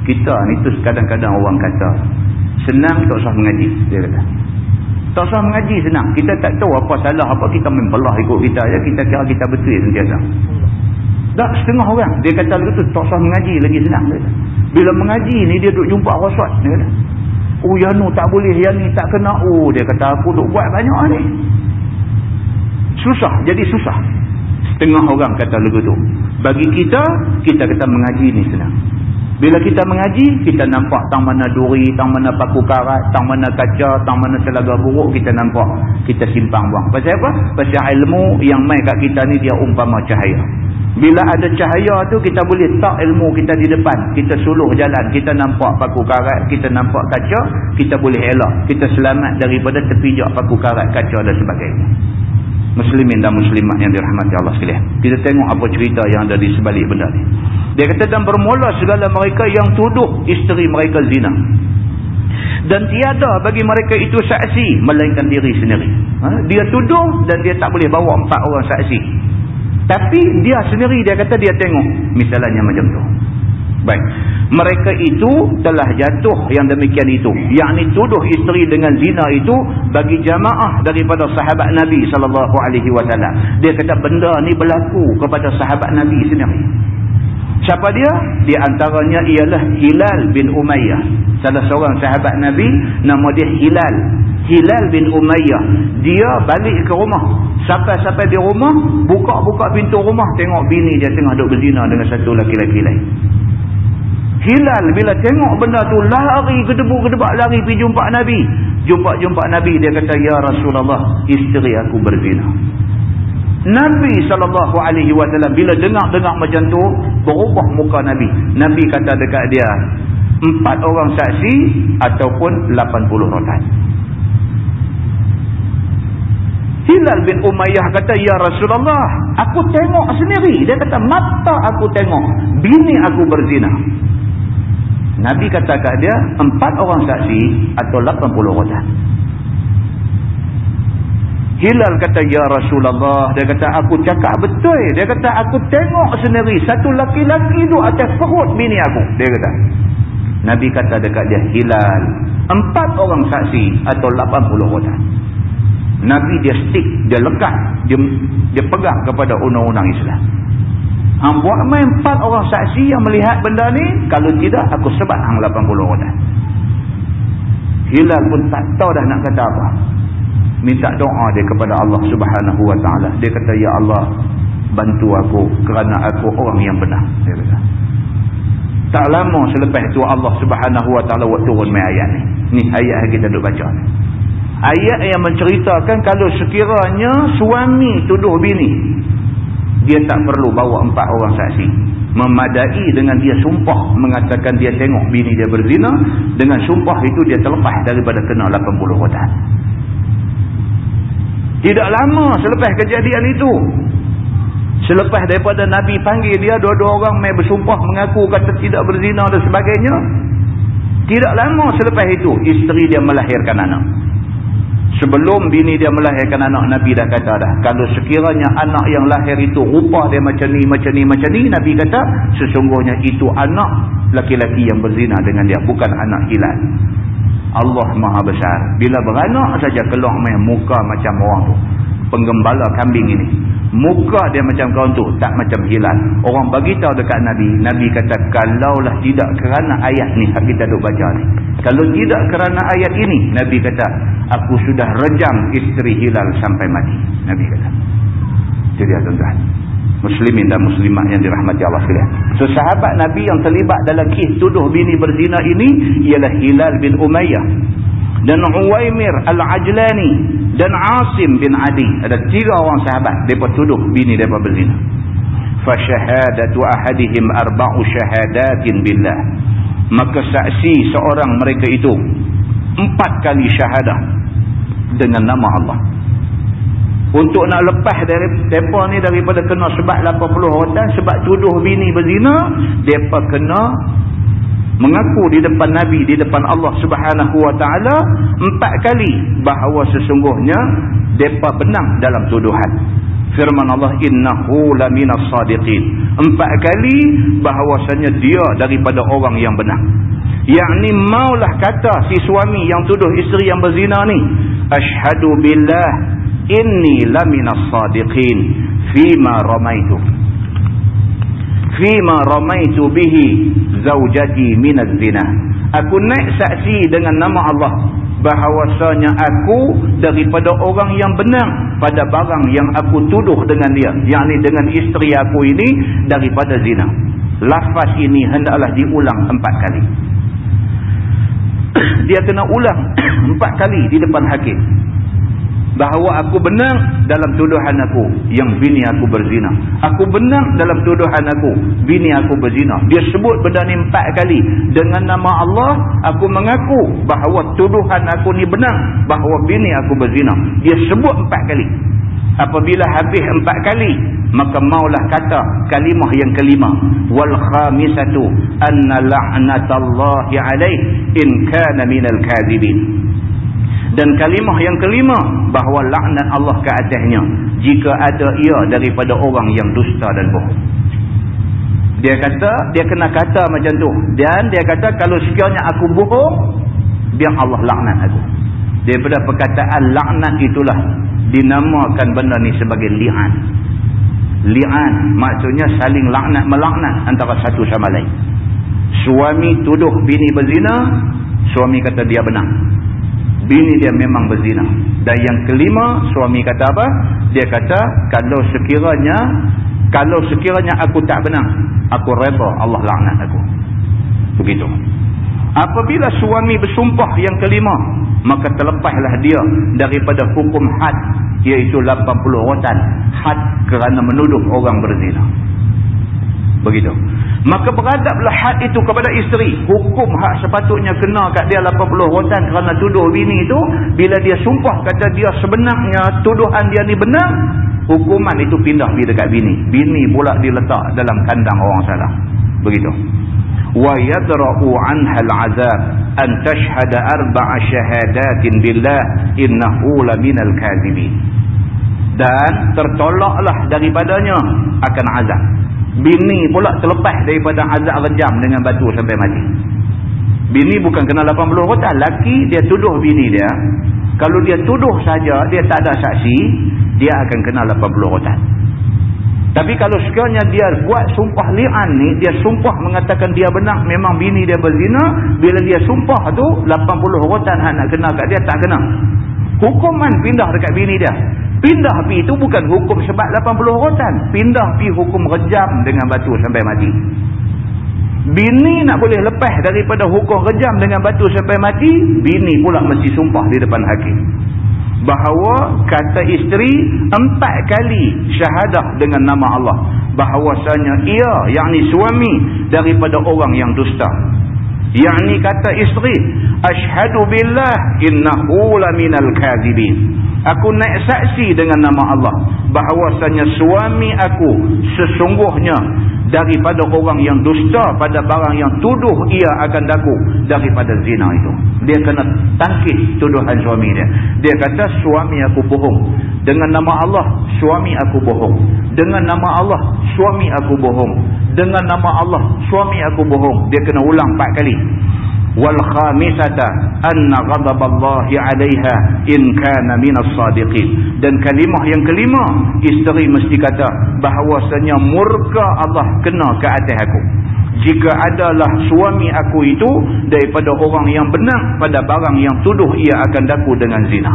kita ni tu kadang-kadang orang kata senang tak usah mengaji dia kata. Tak usah mengaji senang. Kita tak tahu apa salah apa kita membelah ikut kita. Ya kita kira kita betul sentiasa. Tak setengah orang. Dia kata lagi tu tak usah mengaji lagi senang dia kata. bila mengaji ni dia duduk jumpa rasuat dia kata. Oh yang ni tak boleh. Yang ni tak kena. Oh dia kata aku duduk buat banyak ni. Susah. Jadi susah. Setengah orang kata lagu tu. Bagi kita kita kata mengaji ni senang bila kita mengaji, kita nampak tang mana duri, tang mana paku karat, tang mana kaca, tang mana selaga buruk, kita nampak. Kita simpang buang. Pasal apa? Pasal ilmu yang main kat kita ni dia umpama cahaya. Bila ada cahaya tu, kita boleh tak ilmu kita di depan. Kita suluh jalan. Kita nampak paku karat, kita nampak kaca, kita boleh elak. Kita selamat daripada terpijak paku karat, kaca dan sebagainya muslimin dan muslimat yang dirahmati Allah sekalian. Kita tengok apa cerita yang ada di sebalik benda ni. Dia kata dan bermula segala mereka yang tuduh isteri mereka zina. Dan tiada bagi mereka itu saksi melainkan diri sendiri. Ha? Dia tuduh dan dia tak boleh bawa empat orang saksi. Tapi dia sendiri dia kata dia tengok misalnya macam tu. Baik. Mereka itu telah jatuh yang demikian itu. Yang ni tuduh isteri dengan zina itu bagi jamaah daripada sahabat Nabi SAW. Dia kata benda ni berlaku kepada sahabat Nabi sendiri. Siapa dia? Di antaranya ialah Hilal bin Umayyah. Salah seorang sahabat Nabi nama dia Hilal. Hilal bin Umayyah. Dia balik ke rumah. Sampai-sampai di rumah, buka-buka pintu rumah tengok bini dia tengah duduk berzina dengan satu laki-laki lain. Hilal bila tengok benda tu lari gedebuk-gedebak lari pergi jumpa Nabi. Jumpa-jumpa Nabi dia kata ya Rasulullah isteri aku berzina. Nabi SAW bila dengar-dengar macam tu berubah muka Nabi. Nabi kata dekat dia empat orang saksi ataupun 80 rotan. Hilal bin Umayyah kata, Ya Rasulullah, aku tengok sendiri. Dia kata, mata aku tengok. Bini aku berzina. Nabi kata kat dia, empat orang saksi atau lapan puluh orang. Hilal kata, Ya Rasulullah. Dia kata, aku cakap betul. Dia kata, aku tengok sendiri. Satu laki-laki tu atas perut bini aku. Dia kata. Nabi kata dekat dia, Hilal. Empat orang saksi atau lapan puluh orang. Nabi dia stick, dia lekat, dia, dia pegang kepada undang-undang Islam. Hang buat main empat orang saksi yang melihat benda ni, kalau tidak aku sebat hang 80 orang. Hilal pun tak tahu dah nak kata apa. Minta doa dia kepada Allah Subhanahu Wa Taala. Dia kata ya Allah, bantu aku kerana aku orang yang benar. Dia kata. Tak lama selepas itu Allah Subhanahu Wa Taala buat turun mai ayat ni. Ni ayat yang kita duk baca ni. Ayat yang menceritakan kalau sekiranya suami tuduh bini. Dia tak perlu bawa empat orang saksi. Memadai dengan dia sumpah mengatakan dia tengok bini dia berzina. Dengan sumpah itu dia terlepas daripada kena 80 kotak. Tidak lama selepas kejadian itu. Selepas daripada Nabi panggil dia, dua-dua orang main bersumpah mengaku kata tidak berzina dan sebagainya. Tidak lama selepas itu, isteri dia melahirkan anak. Sebelum bini dia melahirkan anak, Nabi dah kata dah. Kalau sekiranya anak yang lahir itu rupa dia macam ni, macam ni, macam ni. Nabi kata, sesungguhnya itu anak laki-laki yang berzina dengan dia. Bukan anak hilal. Allah maha besar. Bila beranak saja keluar main muka macam orang tu penggembala kambing ini. Muka dia macam tu, tak macam hilal. Orang bagi tahu dekat Nabi, Nabi kata kalaulah tidak kerana ayat ni hak kita duk baca ni. Kalau tidak kerana ayat ini, Nabi kata, aku sudah rejam isteri hilal sampai mati. Nabi kata. Jadi tuan-tuan. Muslimin dan muslimat yang dirahmati Allah sekalian. So sahabat Nabi yang terlibat dalam kis tuduh bini berzina ini ialah Hilal bin Umayyah dan Uwaimir Al-Ajlani dan Asim bin Adi ada tiga orang sahabat mereka tuduh bini mereka berzina. Fasyahadatu ahadihim arba'u syahadatin billah. Maka saksi seorang mereka itu empat kali syahadah dengan nama Allah. Untuk nak lepas dari mereka ni daripada kena sebab 80 orang sebab tuduh bini berzina mereka kena mengaku di depan Nabi, di depan Allah subhanahu wa ta'ala empat kali bahawa sesungguhnya mereka benang dalam tuduhan. Firman Allah, innahu laminas sadiqin. Empat kali bahawasanya dia daripada orang yang benar. Yang ni maulah kata si suami yang tuduh isteri yang berzina ni. Ashadu billah inni laminas sadiqin fima ramaitu fima ramaitu bihi zaujati minaz zina. Aku naik saksi dengan nama Allah. Bahawasanya aku daripada orang yang benar pada barang yang aku tuduh dengan dia. Yakni dengan isteri aku ini daripada zina. Lafaz ini hendaklah diulang empat kali. <clears throat> Dia kena ulang <clears throat> empat kali di depan hakim bahawa aku benar dalam tuduhan aku yang bini aku berzina. Aku benar dalam tuduhan aku bini aku berzina. Dia sebut benda ni empat kali. Dengan nama Allah, aku mengaku bahawa tuduhan aku ni benar bahawa bini aku berzina. Dia sebut empat kali. Apabila habis empat kali, maka maulah kata kalimah yang kelima. Wal khamisatu anna la'natallahi alaih in kana minal kadhibin dan kalimah yang kelima bahawa laknat Allah ke atasnya. Jika ada ia daripada orang yang dusta dan bohong. Dia kata dia kena kata macam tu. Dan dia kata kalau sekiranya aku bohong biar Allah laknat aku. Daripada perkataan laknat itulah dinamakan benda ni sebagai li'an. Li'an maksudnya saling laknat melaknat antara satu sama lain. Suami tuduh bini berzina suami kata dia benar bini dia memang berzina. Dan yang kelima, suami kata apa? Dia kata, kalau sekiranya kalau sekiranya aku tak benar, aku reda Allah laknat aku. Begitu. Apabila suami bersumpah yang kelima, maka terlepaslah dia daripada hukum had, iaitu 80 rotan. Had kerana menuduh orang berzina. Begitu. Maka beradablah had itu kepada isteri. Hukum hak sepatutnya kena kat dia 80 rotan kerana tuduh bini itu. Bila dia sumpah kata dia sebenarnya tuduhan dia ni benar hukuman itu pindah pergi dekat bini. Bini pula diletak dalam kandang orang salah. Begitu. Wa yadra'u 'anha al'azab an tashhada arba'a shahadatin billah innahu laminal dan tertolaklah daripadanya akan azab Bini pula terlepas daripada azab rejam dengan batu sampai mati. Bini bukan kena 80 rotan. Laki dia tuduh bini dia. Kalau dia tuduh saja, dia tak ada saksi, dia akan kena 80 rotan. Tapi kalau sekiranya dia buat sumpah li'an ni, dia sumpah mengatakan dia benar, memang bini dia berzina, bila dia sumpah tu, 80 rotan nak kena kat dia, tak kena. Hukuman pindah dekat bini dia. Pindah pi itu bukan hukum sebab 80 rotan. Pindah pi hukum rejam dengan batu sampai mati. Bini nak boleh lepas daripada hukum rejam dengan batu sampai mati, bini pula mesti sumpah di depan hakim. Bahawa kata isteri empat kali syahadah dengan nama Allah. Bahawasanya ia, yakni suami daripada orang yang dusta. Yakni kata isteri, Ashadu billah innahu laminal kadhibin. Aku naik saksi dengan nama Allah. Bahawasanya suami aku sesungguhnya daripada orang yang dusta pada barang yang tuduh ia akan daku daripada zina itu. Dia kena tangkis tuduhan suami dia. Dia kata suami aku bohong. Dengan nama Allah suami aku bohong. Dengan nama Allah suami aku bohong. Dengan nama Allah suami aku bohong. Dia kena ulang empat kali wal khamisata anna ghadaballahi 'alayha in kana minas sadiqin. Dan kalimah yang kelima isteri mesti kata bahawasanya murka Allah kena ke atas aku. Jika adalah suami aku itu daripada orang yang benar pada barang yang tuduh ia akan daku dengan zina.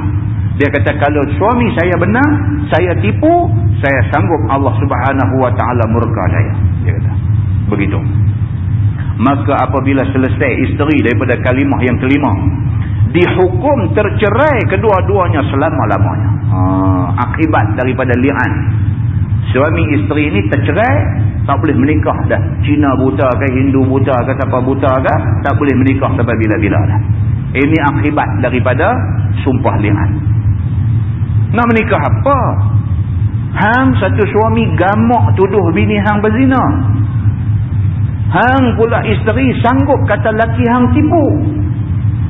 Dia kata kalau suami saya benar saya tipu saya sanggup Allah Subhanahu wa taala murka saya. Dia kata begitu maka apabila selesai isteri daripada kalimah yang kelima dihukum tercerai kedua-duanya selama-lamanya. Ha, akibat daripada li'an. Suami isteri ini tercerai tak boleh menikah dah. Cina buta ke Hindu buta ke siapa buta ke tak boleh menikah sampai bila-bila dah. Ini akibat daripada sumpah li'an. Nak menikah apa? Hang satu suami gamak tuduh bini hang berzina Hang pula isteri sanggup kata laki hang tipu.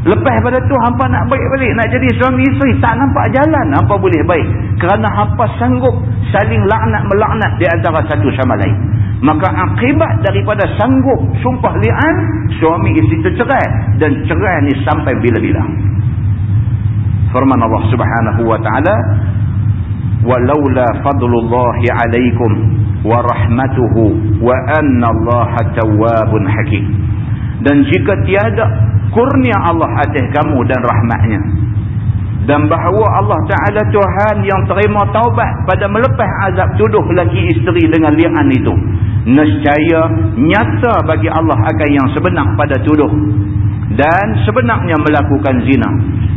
Lepas pada tu hampa nak baik balik. Nak jadi suami isteri. Tak nampak jalan hampa boleh baik. Kerana hampa sanggup saling laknat melaknat di antara satu sama lain. Maka akibat daripada sanggup sumpah li'an. Suami isteri tercerai. Dan cerai ni sampai bila-bila. Firman Allah subhanahu wa ta'ala. Fadlullahi alaikum wa rahmatuhu wa anna allaha tawwabun hakim dan jika tiada kurnia Allah atas kamu dan rahmatnya dan bahawa Allah Ta'ala Tuhan yang terima taubat pada melepas azab tuduh laki isteri dengan li'an itu nescaya nyata bagi Allah akan yang sebenar pada tuduh dan sebenarnya melakukan zina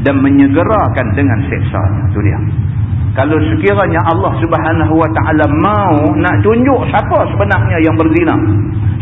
dan menyegerakan dengan seksa. Itu dia kalau sekiranya Allah subhanahu wa ta'ala mau nak tunjuk siapa sebenarnya yang berzina.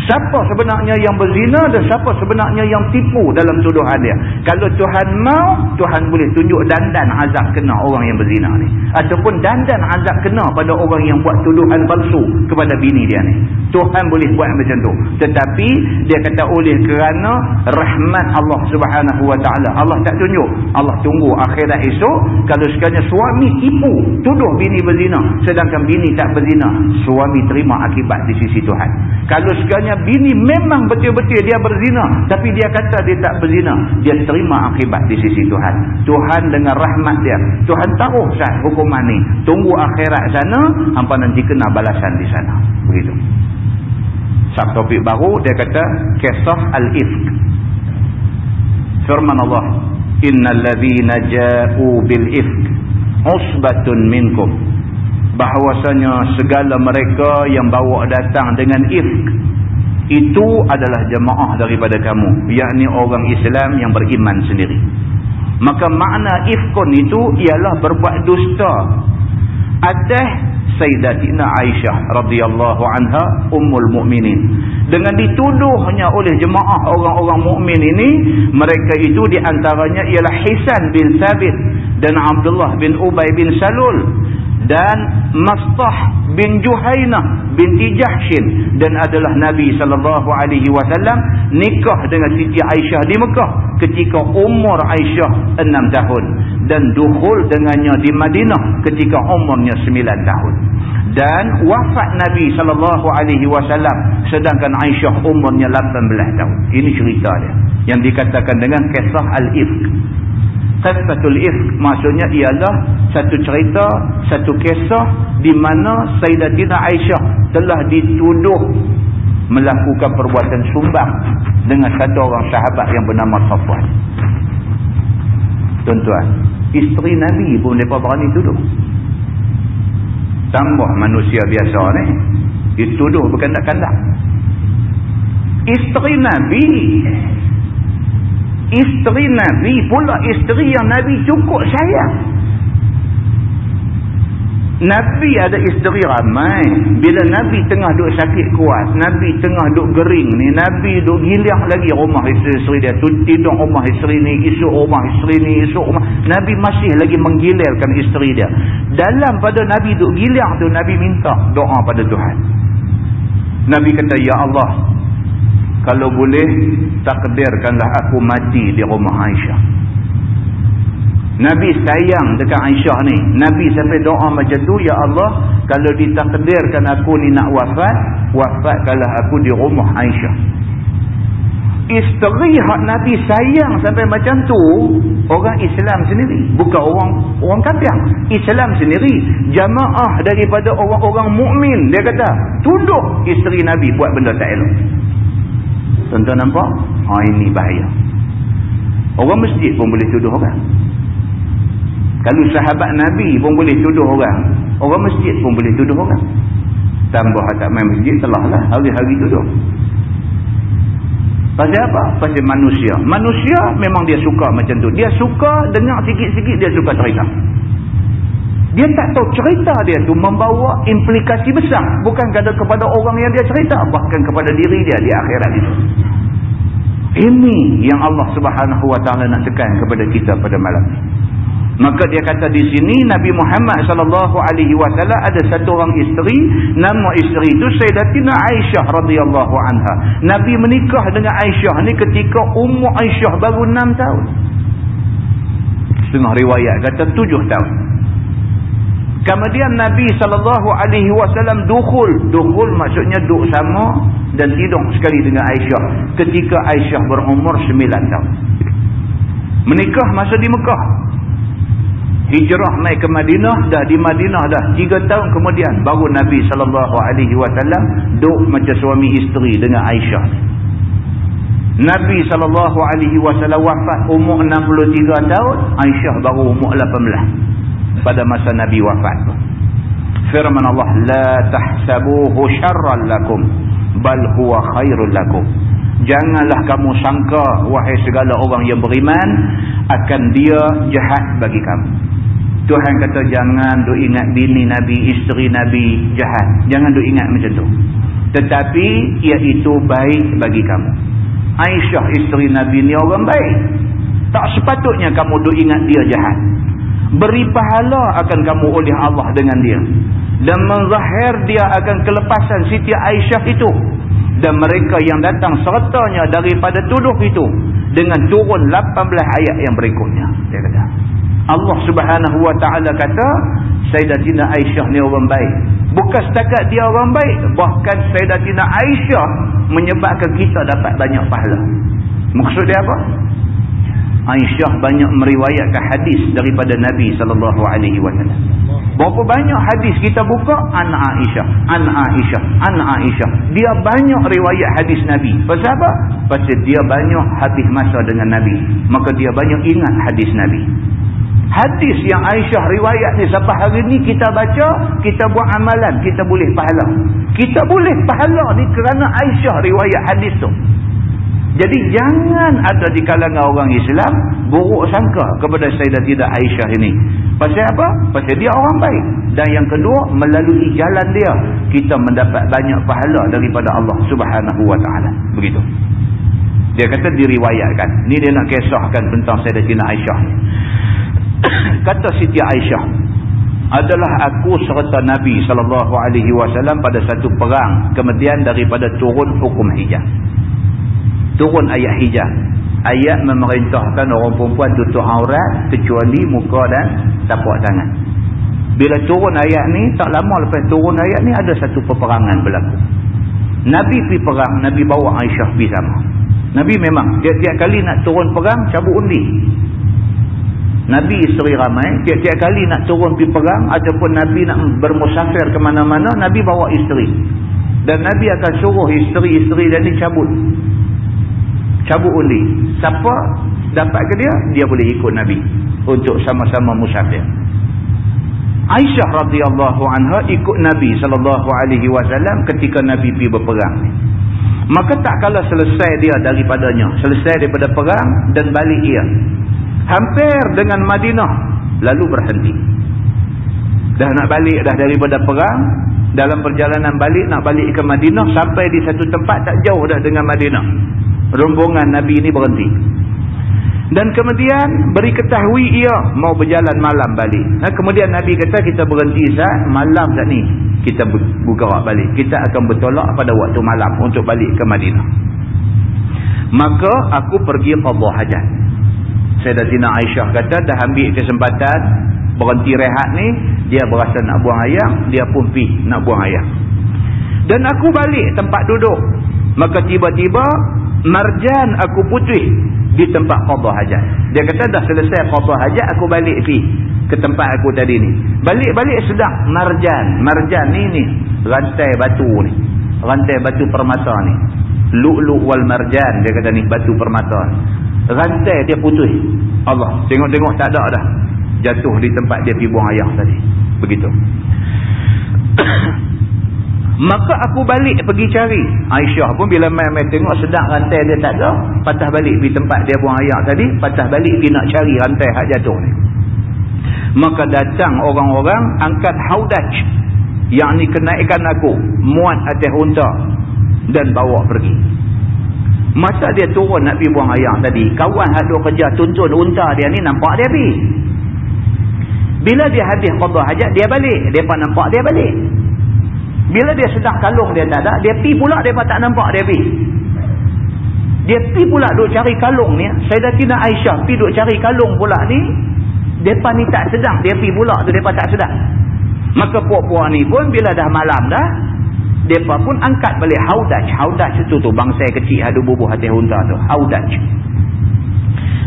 Siapa sebenarnya yang berzina dan siapa sebenarnya yang tipu dalam tuduhan dia. Kalau Tuhan mau, Tuhan boleh tunjuk dandan azab kena orang yang berzina ni. Ataupun dandan azab kena pada orang yang buat tuduhan palsu kepada bini dia ni. Tuhan boleh buat macam tu. Tetapi dia kata oleh kerana rahmat Allah subhanahu wa ta'ala. Allah tak tunjuk. Allah tunggu akhirat esok. Kalau sekiranya suami tipu tuduh bini berzina sedangkan bini tak berzina suami terima akibat di sisi Tuhan kalau sekiranya bini memang betul-betul dia berzina. Tapi dia kata dia tak berzina. Dia terima akibat di sisi Tuhan. Tuhan dengan rahmat dia. Tuhan tahu sah hukuman ni. Tunggu akhirat sana hampa nanti kena balasan di sana. Begitu. Subtopik baru dia kata kisah al-ifk. Firman Allah innal ladhina ja'u bil ifk usbatun minkum. Bahawasanya segala mereka yang bawa datang dengan ifk itu adalah jemaah daripada kamu yakni orang Islam yang beriman sendiri. Maka makna ifkun itu ialah berbuat dusta. Atas Sayyidatina Aisyah radhiyallahu anha ummul mukminin. Dengan dituduhnya oleh jemaah orang-orang mukmin ini mereka itu di antaranya ialah Hisan bin Thabit dan Abdullah bin Ubay bin Salul dan Mastah bin Juhainah binti Jahshin dan adalah Nabi sallallahu alaihi wasallam nikah dengan Siti Aisyah di Mekah ketika umur Aisyah 6 tahun dan dukhul dengannya di Madinah ketika umurnya 9 tahun. Dan wafat Nabi sallallahu alaihi wasallam sedangkan Aisyah umurnya 18 tahun. Ini cerita dia yang dikatakan dengan kisah al-ifk Qisatul Ifk maksudnya ialah satu cerita, satu kisah di mana Sayyidatina Aisyah telah dituduh melakukan perbuatan sumbang dengan satu orang sahabat yang bernama Safwan. Tuan-tuan, isteri Nabi pun mereka berani tuduh. Tambah manusia biasa ni, dituduh berkandak-kandak. Isteri Nabi isteri Nabi pula isteri yang Nabi cukup sayang. Nabi ada isteri ramai. Bila Nabi tengah duk sakit kuat, Nabi tengah duk gering ni, Nabi duk giliang lagi rumah isteri-isteri dia. Tidur rumah isteri ni, esok rumah isteri ni, esok rumah. Nabi masih lagi menggilirkan isteri dia. Dalam pada Nabi duk giliang tu, Nabi minta doa pada Tuhan. Nabi kata, Ya Allah, kalau boleh takdirkanlah aku mati di rumah Aisyah. Nabi sayang dekat Aisyah ni. Nabi sampai doa macam tu Ya Allah kalau ditakdirkan aku ni nak wafat wafatkanlah aku di rumah Aisyah. Isteri hak Nabi sayang sampai macam tu orang Islam sendiri bukan orang orang kafir. Islam sendiri jamaah daripada orang-orang mukmin dia kata tunduk isteri Nabi buat benda tak elok Tuan-tuan nampak? Ha, ini bahaya. Orang masjid pun boleh tuduh orang. Kalau sahabat Nabi pun boleh tuduh orang. Orang masjid pun boleh tuduh orang. Tambah tak main masjid telah lah. Hari-hari tuduh. Pasal apa? Pasal manusia. Manusia memang dia suka macam tu. Dia suka dengar sikit-sikit dia suka cerita. Dia tak tahu cerita dia tu membawa implikasi besar. Bukan kepada orang yang dia cerita. Bahkan kepada diri dia di akhirat itu. Ini yang Allah subhanahu wa ta'ala nak tekan kepada kita pada malam ini. Maka dia kata di sini Nabi Muhammad sallallahu alaihi wasallam ada satu orang isteri nama isteri itu Sayyidatina Aisyah radhiyallahu anha. Nabi menikah dengan Aisyah ni ketika umur Aisyah baru 6 tahun. Setengah riwayat kata 7 tahun. Kemudian Nabi SAW dukhul. Dukhul maksudnya duduk sama dan tidur sekali dengan Aisyah. Ketika Aisyah berumur 9 tahun. Menikah masa di Mekah. Hijrah naik ke Madinah. Dah di Madinah dah 3 tahun kemudian. Baru Nabi SAW duduk macam suami isteri dengan Aisyah. Nabi SAW wafat umur 63 tahun. Aisyah baru umur 18 pada masa Nabi wafat. Firman Allah, La tahsabuhu syarran lakum, bal huwa khairul lakum. Janganlah kamu sangka, wahai segala orang yang beriman, akan dia jahat bagi kamu. Tuhan kata, jangan du ingat bini Nabi, isteri Nabi jahat. Jangan du ingat macam tu. Tetapi, iaitu baik bagi kamu. Aisyah isteri Nabi ni orang baik. Tak sepatutnya kamu du ingat dia jahat beri pahala akan kamu oleh Allah dengan dia. Dan menzahir dia akan kelepasan Siti Aisyah itu. Dan mereka yang datang sertanya daripada tuduh itu dengan turun 18 ayat yang berikutnya. Dia kata Allah subhanahu wa ta'ala kata Sayyidatina Aisyah ni orang baik. Bukan setakat dia orang baik bahkan Sayyidatina Aisyah menyebabkan kita dapat banyak pahala. Maksud dia apa? Aisyah banyak meriwayatkan hadis daripada Nabi sallallahu alaihi wasallam. Berapa banyak hadis kita buka an Aisyah, an Aisyah, an Aisyah. Dia banyak riwayat hadis Nabi. Pasal apa? Pasal dia banyak habis masa dengan Nabi. Maka dia banyak ingat hadis Nabi. Hadis yang Aisyah riwayat ni sampai hari ni kita baca, kita buat amalan, kita boleh pahala. Kita boleh pahala ni kerana Aisyah riwayat hadis tu. Jadi jangan ada di kalangan orang Islam buruk sangka kepada Sayyidatina Aisyah ini. Pasal apa? Pasal dia orang baik. Dan yang kedua, melalui jalan dia, kita mendapat banyak pahala daripada Allah subhanahu wa ta'ala. Begitu. Dia kata diriwayatkan. Ni dia nak kisahkan tentang Sayyidatina Aisyah. <coughs> kata Siti Aisyah. Adalah aku serta Nabi SAW pada satu perang. Kemudian daripada turun hukum hijab. Turun ayat hijab. Ayat memerintahkan orang perempuan tutup aurat kecuali muka dan tapak tangan. Bila turun ayat ni, tak lama lepas turun ayat ni ada satu peperangan berlaku. Nabi pergi perang, Nabi bawa Aisyah pergi sama. Nabi memang tiap-tiap kali nak turun perang cabut undi. Nabi isteri ramai, tiap-tiap kali nak turun pergi perang ataupun Nabi nak bermusafir ke mana-mana, Nabi bawa isteri. Dan Nabi akan suruh isteri-isteri dan ni cabut. Cabut undi. Siapa dapat ke dia? Dia boleh ikut Nabi untuk sama-sama musafir. Aisyah radhiyallahu anha ikut Nabi sallallahu alaihi wasallam ketika Nabi pergi berperang. Maka tak kala selesai dia daripadanya. Selesai daripada perang dan balik ia. Hampir dengan Madinah. Lalu berhenti. Dah nak balik dah daripada perang. Dalam perjalanan balik nak balik ke Madinah. Sampai di satu tempat tak jauh dah dengan Madinah. Rombongan Nabi ini berhenti. Dan kemudian beri ketahui ia mau berjalan malam balik. Nah, kemudian Nabi kata kita berhenti saat malam saat ni. Kita bergerak balik. Kita akan bertolak pada waktu malam untuk balik ke Madinah. Maka aku pergi qadha hajat. Sayyidatina Aisyah kata dah ambil kesempatan berhenti rehat ni. Dia berasa nak buang ayam. Dia pun pergi nak buang ayam. Dan aku balik tempat duduk. Maka tiba-tiba marjan aku putih di tempat qadha hajat. Dia kata dah selesai qadha hajat aku balik pi ke tempat aku tadi ni. Balik-balik sedang marjan. Marjan ni ni rantai batu ni. Rantai batu permata ni. Lu'lu' wal marjan dia kata ni batu permata ni. Rantai dia putih. Allah tengok-tengok tak ada dah. Jatuh di tempat dia pergi buang ayah tadi. Begitu. <coughs> Maka aku balik pergi cari. Aisyah pun bila main-main tengok sedang rantai dia tak ada. Patah balik pergi tempat dia buang ayak tadi. Patah balik pergi nak cari rantai hak jatuh ni. Maka datang orang-orang angkat haudaj. Yang ni kenaikan aku. Muat atas unta. Dan bawa pergi. Masa dia turun nak pergi buang ayak tadi. Kawan ada kerja tuntun unta dia ni nampak dia pergi. Bila dia habis khabar hajat dia balik. Dia nampak dia balik. Bila dia sedang kalung dia tak ada, dia pi pula dia tak nampak dia pi. Dia pi pula duk cari kalung ni. Sayyidatina Aisyah pi duk cari kalung pula ni. Depa ni tak sedang, dia pi pula tu depa tak sedang. Maka puak-puak ni pun bila dah malam dah, depa pun angkat balik haudaj. Haudaj itu tu bangsa kecil ada bubuh atas unta tu. Haudaj.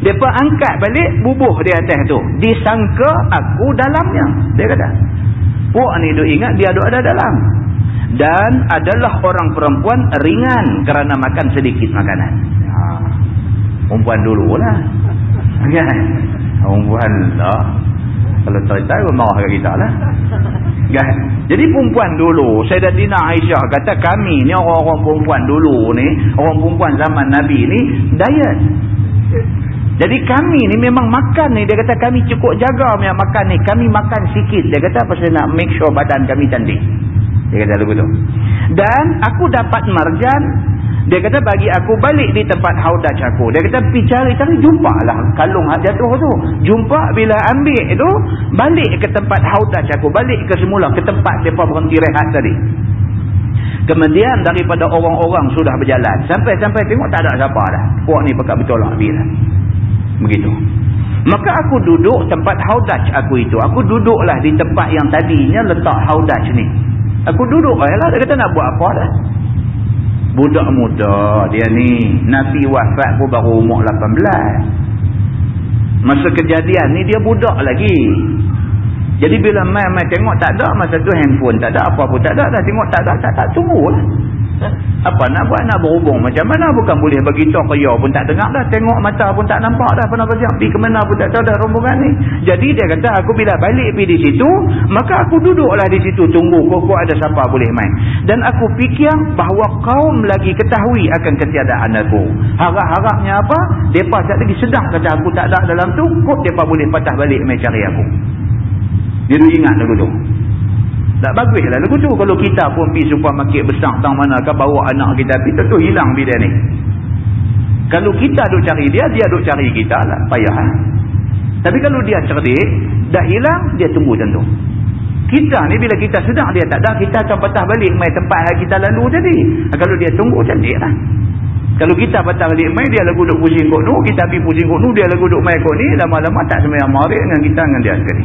Depa angkat balik bubuh di atas tu. Disangka aku dalamnya. Dia kata. Puak ni duk ingat dia duk ada dalam dan adalah orang perempuan ringan kerana makan sedikit makanan. Ha. Perempuan dulu lah. Kan? Perempuan lah. Kalau cerita, marah kat kita lah. Kan? Jadi perempuan dulu, Sayyidatina Aisyah kata kami ni orang-orang perempuan dulu ni, orang perempuan zaman Nabi ni, diet. Jadi kami ni memang makan ni, dia kata kami cukup jaga makan ni, kami makan sikit. Dia kata apa saya nak make sure badan kami cantik. Dia kata begitu. Dan aku dapat marjan. Dia kata bagi aku balik di tempat haudaj aku. Dia kata pergi cari-cari jumpalah kalung hak jatuh tu. Jumpa bila ambil itu balik ke tempat haudaj aku. Balik ke semula ke tempat mereka berhenti rehat tadi. Kemudian daripada orang-orang sudah berjalan. Sampai-sampai tengok tak ada siapa dah. Puak ni pekat betul lah. Begitu. Maka aku duduk tempat haudaj aku itu. Aku duduklah di tempat yang tadinya letak haudaj ni. Aku duduk lah. Dia kata nak buat apa dah. Budak muda dia ni. Nabi wafat pun baru umur 18. Masa kejadian ni dia budak lagi. Jadi bila main-main tengok tak ada. Masa tu handphone tak ada. Apa pun tak ada. Dah tengok tak ada. Tak, tak tunggu lah. Apa nak buat? Nak berhubung. Macam mana? Bukan boleh bagi tahu ke ya pun tak dengar dah. Tengok mata pun tak nampak dah. Pernah berjam pergi ke mana pun tak tahu dah rombongan ni. Jadi dia kata aku bila balik pergi di situ maka aku duduklah di situ. Tunggu kok ada siapa boleh main. Dan aku fikir bahawa kaum lagi ketahui akan ketiadaan aku. Harap-harapnya apa? Mereka tak lagi sedang kata aku tak ada dalam tu. Kok mereka boleh patah balik main cari aku. Dia tu ingat lagu tu. Tak bagus lah tu. Kalau kita pun pergi supermarket besar tang mana kan bawa anak kita pergi. Tentu hilang bila ni. Kalau kita duk cari dia, dia duk cari kita lah. Payah. Ha? Tapi kalau dia cerdik, dah hilang, dia tunggu macam tu. Kita ni bila kita sedang dia tak ada, kita akan patah balik main tempat yang kita lalu tadi. Kalau dia tunggu, cantik lah. Kalau kita patah balik main, dia lagu duk pusing kot nu, kita pergi pusing kot nu, dia lagu duk main kot ni, lama-lama tak semayang marik dengan kita dengan dia sekali.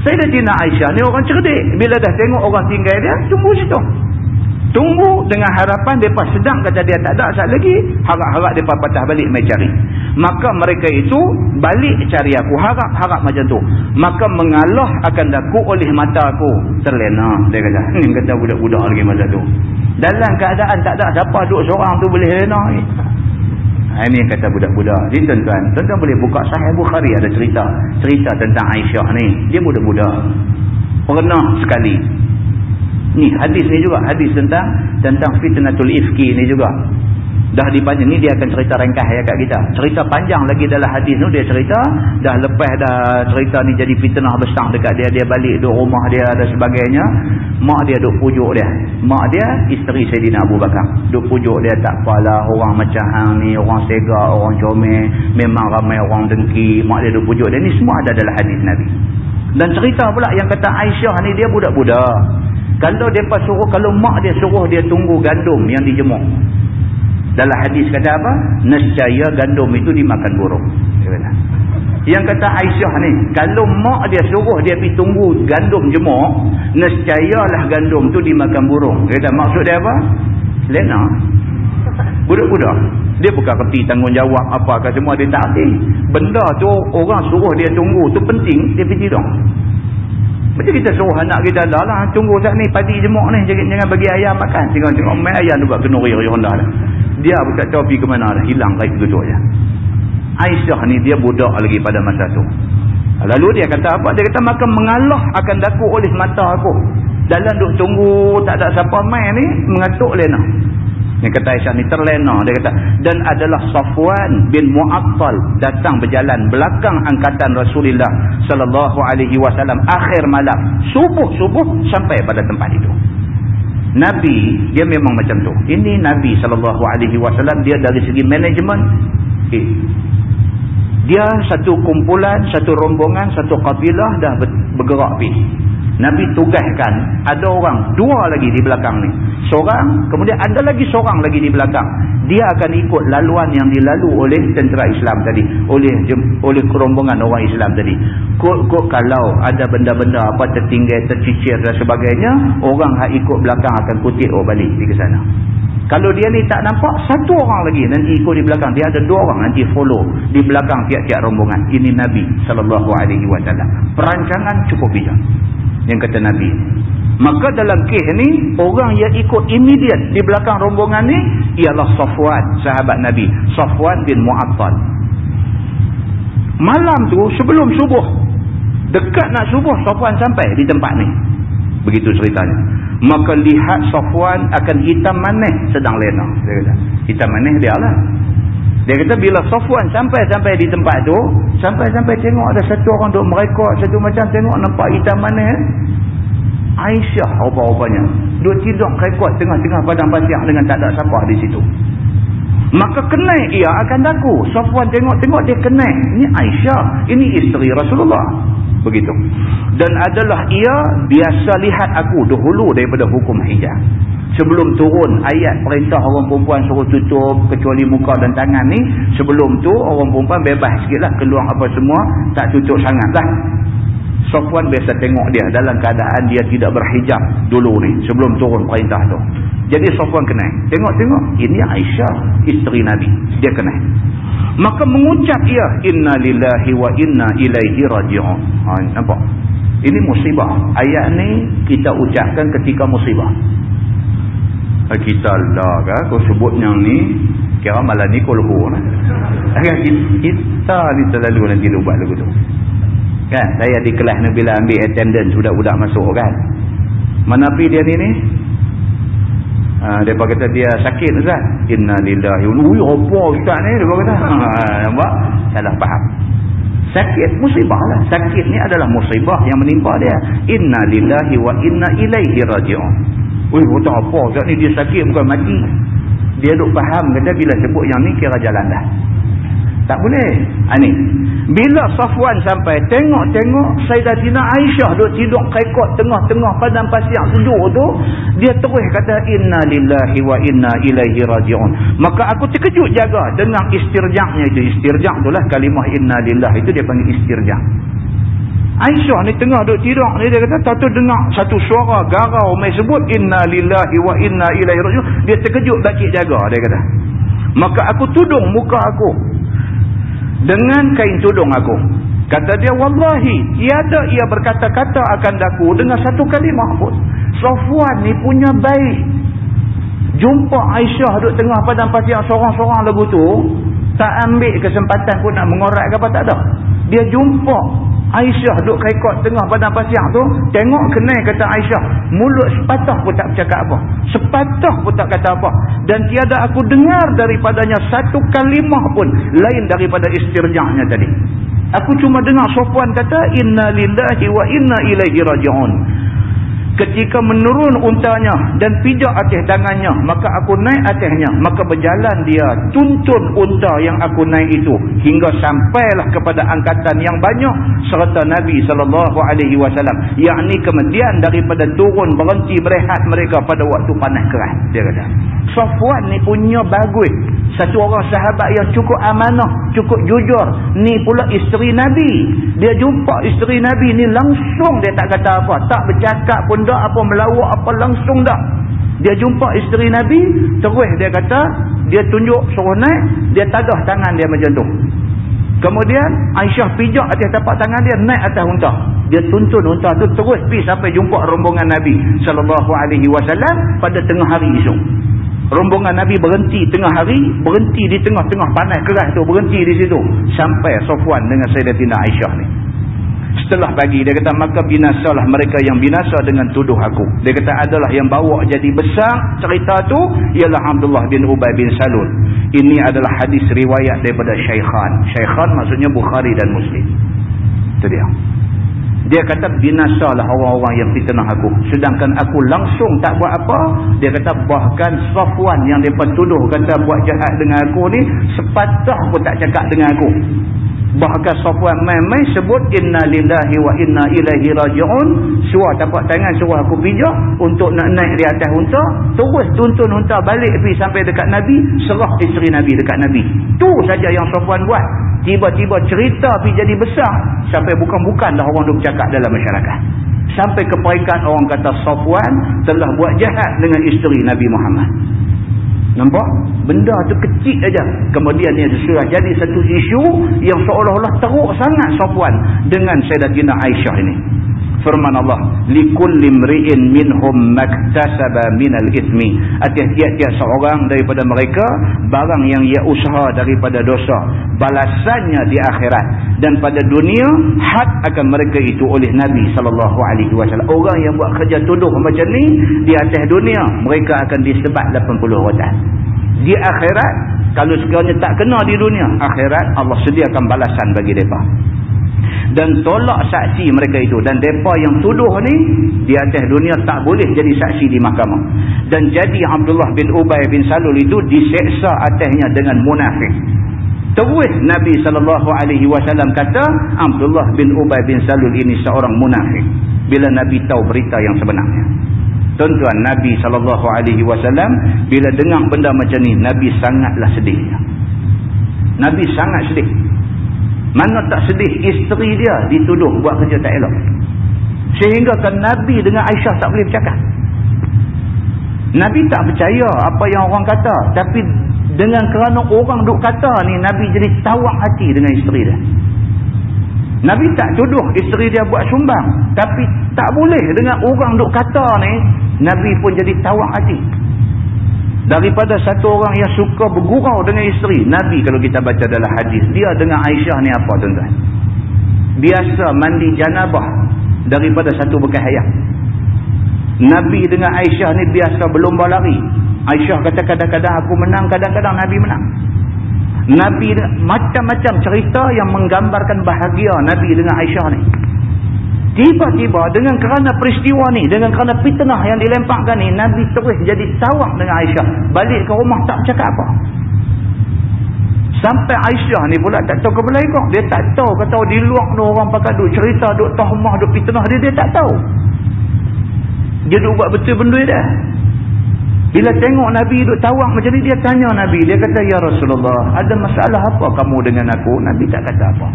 Sayyidatina Aisyah ni orang cerdik. Bila dah tengok orang tinggal dia, tunggu situ. Tunggu dengan harapan mereka sedang kata dia tak ada saat lagi. Harap-harap mereka patah balik mai cari. Maka mereka itu balik cari aku. Harap-harap macam tu. Maka mengalah akan daku oleh mata aku. Terlena. Dia kata. Ini kata budak-budak lagi masa tu. Dalam keadaan tak ada siapa duduk seorang tu boleh lena. Ha, ini kata budak-budak. Jadi tuan-tuan. Tuan-tuan boleh buka sahih Bukhari ada cerita. Cerita tentang Aisyah ni. Dia budak-budak. Pernah sekali. Ni hadis ni juga hadis tentang tentang fitnatul ifki ni juga. Dah dipanjang ni dia akan cerita ringkas ya kat kita. Cerita panjang lagi dalam hadis tu dia cerita dah lepas dah cerita ni jadi fitnah besar dekat dia dia balik duduk rumah dia dan sebagainya. Mak dia duk pujuk dia. Mak dia isteri Saidina Abu Bakar. Duk pujuk dia tak apalah orang macam hang ni, orang sega, orang comel, memang ramai orang dengki. Mak dia duk pujuk dia ni semua ada dalam hadis Nabi. Dan cerita pula yang kata Aisyah ni dia budak-budak. Kalau mereka suruh, kalau mak dia suruh dia tunggu gandum yang dijemuk. Dalam hadis kata apa? Nescaya gandum itu dimakan burung. Yang kata Aisyah ni, kalau mak dia suruh dia pergi tunggu gandum jemuk, nescayalah gandum tu dimakan burung. Kata maksud dia apa? Lena. Budak-budak. Dia bukan kerti tanggungjawab apa ke semua dia tak hati. Benda tu orang suruh dia tunggu tu penting, dia pergi tidur. Macam kita suruh anak kita dah lah. Tunggu saat ni padi jemuk ni. Jangan, jangan bagi ayam makan. Tengok-tengok main ayam tu buat kenuri rendah dah. Dia tak tahu pergi ke mana dah. Hilang begitu je. Aisyah ni dia budak lagi pada masa tu. Lalu dia kata apa? Dia kata maka mengalah akan daku oleh mata aku. Dalam duk tunggu tak ada siapa main ni. Mengatuk lena. Yang kata Aisyah ni terlena. Dia kata, dan adalah Safwan bin Mu'attal datang berjalan belakang angkatan Rasulullah sallallahu alaihi wasallam akhir malam. Subuh-subuh sampai pada tempat itu. Nabi, dia memang macam tu. Ini Nabi sallallahu alaihi wasallam dia dari segi manajemen. Eh, dia satu kumpulan, satu rombongan, satu kabilah dah bergerak pergi. Nabi tugaskan ada orang dua lagi di belakang ni. Seorang, kemudian ada lagi seorang lagi di belakang. Dia akan ikut laluan yang dilalu oleh tentera Islam tadi. Oleh oleh kerombongan orang Islam tadi. Kok-kok kalau ada benda-benda apa tertinggal, tercicir dan sebagainya, orang yang ikut belakang akan kutip oh balik di ke sana. Kalau dia ni tak nampak, satu orang lagi nanti ikut di belakang. Dia ada dua orang nanti follow di belakang tiap-tiap rombongan. Ini Nabi SAW. Perancangan cukup bijak yang kata Nabi. Maka dalam kes ni, orang yang ikut immediate di belakang rombongan ni, ialah Safwan, sahabat Nabi. Safwan bin Mu'attal. Malam tu, sebelum subuh, dekat nak subuh, Safwan sampai di tempat ni. Begitu ceritanya. Maka lihat Safwan akan hitam manis sedang lena. Dia kata, hitam manis dia lah. Dia kata bila Safwan sampai-sampai di tempat tu, sampai-sampai tengok ada satu orang duk merekod, satu macam tengok nampak hitam mana. Aisyah rupa-rupanya. Duk tidur rekod tengah-tengah padang pasir dengan tak ada siapa di situ. Maka kenai ia akan daku. Safwan tengok-tengok dia kenai. Ini Aisyah. Ini isteri Rasulullah. Begitu. Dan adalah ia biasa lihat aku dahulu daripada hukum hijab sebelum turun ayat perintah orang perempuan suruh tutup kecuali muka dan tangan ni sebelum tu orang perempuan bebas sikit lah keluar apa semua tak tutup sangat lah Sofwan biasa tengok dia dalam keadaan dia tidak berhijab dulu ni sebelum turun perintah tu. Jadi Sofwan kena. Tengok-tengok ini Aisyah isteri Nabi. Dia kena. Maka mengucap ia inna lillahi wa inna ilaihi raji'un. Ha, nampak? Ini musibah. Ayat ni kita ucapkan ketika musibah kita lah kan kau sebut yang ni kira malah ni kau luhur lah. kita ni terlalu nanti lupa lagu tu. Kan? Saya di kelas ni bila ambil attendance budak-budak masuk kan? Mana pi dia ni ni? Ha, dia kata dia sakit Ustaz. Inna lillahi ui apa Ustaz ni? Dia kata. Ha, <laughs> nampak? Salah faham. Sakit musibah lah. Sakit ni adalah musibah yang menimpa dia. Inna lillahi wa inna ilaihi raji'un. Wih, betul apa? Saat ni dia sakit bukan mati. Dia duk faham kata bila sebut yang ni kira jalan dah. Tak boleh. Ha, ni. Bila Safwan sampai tengok-tengok Sayyidatina Aisyah duk tidur kekot tengah-tengah padang pasir sejuk tu. Dia terus kata inna lillahi wa inna ilaihi raji'un. Maka aku terkejut jaga dengan istirjaknya itu. Istirjak tu lah kalimah inna lillahi itu dia panggil istirjak. Aisyah ni tengah duk tidur ni dia kata tak tu dengar satu suara garau mai sebut inna lillahi wa inna ilaihi raji'un. Dia terkejut bakit jaga dia kata. Maka aku tudung muka aku dengan kain tudung aku. Kata dia, Wallahi, tiada ia berkata-kata akan daku dengan satu kalimah pun. Sofwan ni punya baik. Jumpa Aisyah duduk tengah padang pasir seorang-seorang lagu tu, tak ambil kesempatan pun nak mengorak ke apa tak ada. Dia jumpa Aisyah duduk kaikot tengah padang pasir tu. Tengok kenai kata Aisyah. Mulut sepatah pun tak bercakap apa. Sepatah pun tak kata apa. Dan tiada aku dengar daripadanya satu kalimah pun. Lain daripada istirjahnya tadi. Aku cuma dengar sopuan kata. Inna lillahi wa inna ilaihi raji'un ketika menurun untanya dan pijak atas tangannya maka aku naik atasnya. Maka berjalan dia tuntun unta yang aku naik itu hingga sampailah kepada angkatan yang banyak serta Nabi SAW yakni kemudian daripada turun berhenti berehat mereka pada waktu panas keras dia kata. Safwan ni punya bagus satu orang sahabat yang cukup amanah cukup jujur. Ni pula isteri Nabi. Dia jumpa isteri Nabi ni langsung dia tak kata apa. Tak bercakap pun dah apa melawak apa langsung dah. Dia jumpa isteri Nabi terus dia kata dia tunjuk suruh naik dia tadah tangan dia macam tu. Kemudian Aisyah pijak atas tapak tangan dia naik atas unta. Dia tuntun unta tu terus pergi sampai jumpa rombongan Nabi SAW pada tengah hari esok rombongan Nabi berhenti tengah hari berhenti di tengah-tengah panas keras tu berhenti di situ sampai Sofwan dengan Sayyidatina Aisyah ni Setelah pagi dia kata maka binasalah mereka yang binasa dengan tuduh aku. Dia kata adalah yang bawa jadi besar cerita tu ialah Abdullah bin Ubay bin Salul. Ini adalah hadis riwayat daripada Syaikhan. Syaikhan maksudnya Bukhari dan Muslim. Itu dia. Dia kata binasalah orang-orang yang fitnah aku. Sedangkan aku langsung tak buat apa. Dia kata bahkan Safwan yang dia tuduh kata buat jahat dengan aku ni sepatah pun tak cakap dengan aku. Bahkan Safwan mai-mai sebut inna lillahi wa inna ilaihi raji'un. Suruh tapak tangan suruh aku pijak untuk nak naik di atas unta. Terus tuntun unta balik pergi sampai dekat Nabi. Serah isteri Nabi dekat Nabi. Tu saja yang Safwan buat. Tiba-tiba cerita pergi jadi besar. Sampai bukan-bukan dah orang duk bercakap dalam masyarakat. Sampai ke orang kata Safwan telah buat jahat dengan isteri Nabi Muhammad. Nampak? Benda tu kecil aja. Kemudian dia sudah jadi satu isu yang seolah-olah teruk sangat sopuan dengan Sayyidatina Aisyah ini firman Allah likulli mri'in minhum maktasaba minal ithmi atas tiap-tiap seorang daripada mereka barang yang ia usaha daripada dosa balasannya di akhirat. Dan pada dunia had akan mereka itu oleh Nabi wasallam. Orang yang buat kerja tuduh macam ni di atas dunia mereka akan disebat 80 rotan di akhirat kalau sekiranya tak kena di dunia akhirat Allah sediakan balasan bagi mereka dan tolak saksi mereka itu. Dan depa yang tuduh ni di atas dunia tak boleh jadi saksi di mahkamah. Dan jadi Abdullah bin Ubay bin Salul itu diseksa atasnya dengan munafik. Terus Nabi SAW kata Abdullah bin Ubay bin Salul ini seorang munafik. Bila Nabi tahu berita yang sebenarnya. Tuan-tuan Nabi SAW bila dengar benda macam ni Nabi sangatlah sedih. Nabi sangat sedih mana tak sedih isteri dia dituduh buat kerja tak elok. Sehingga kan Nabi dengan Aisyah tak boleh bercakap. Nabi tak percaya apa yang orang kata. Tapi dengan kerana orang duk kata ni Nabi jadi tawak hati dengan isteri dia. Nabi tak tuduh isteri dia buat sumbang. Tapi tak boleh dengan orang duk kata ni Nabi pun jadi tawak hati daripada satu orang yang suka bergurau dengan isteri. Nabi kalau kita baca dalam hadis dia dengan Aisyah ni apa tuan-tuan? Biasa mandi janabah daripada satu bekas hayat Nabi dengan Aisyah ni biasa berlomba lari. Aisyah kata kadang-kadang aku menang kadang-kadang Nabi menang. Nabi macam-macam cerita yang menggambarkan bahagia Nabi dengan Aisyah ni. Tiba-tiba dengan kerana peristiwa ni, dengan kerana fitnah yang dilemparkan ni, Nabi terus jadi sawak dengan Aisyah. Balik ke rumah tak cakap apa. Sampai Aisyah ni pula tak tahu kebelai kok. Dia tak tahu kata di luar tu orang pakai duk cerita, duk tahmah, duk fitnah dia, dia tak tahu. Dia duk buat betul benda dia. Bila tengok Nabi duk tawak macam ni, dia tanya Nabi. Dia kata, Ya Rasulullah, ada masalah apa kamu dengan aku? Nabi tak kata apa.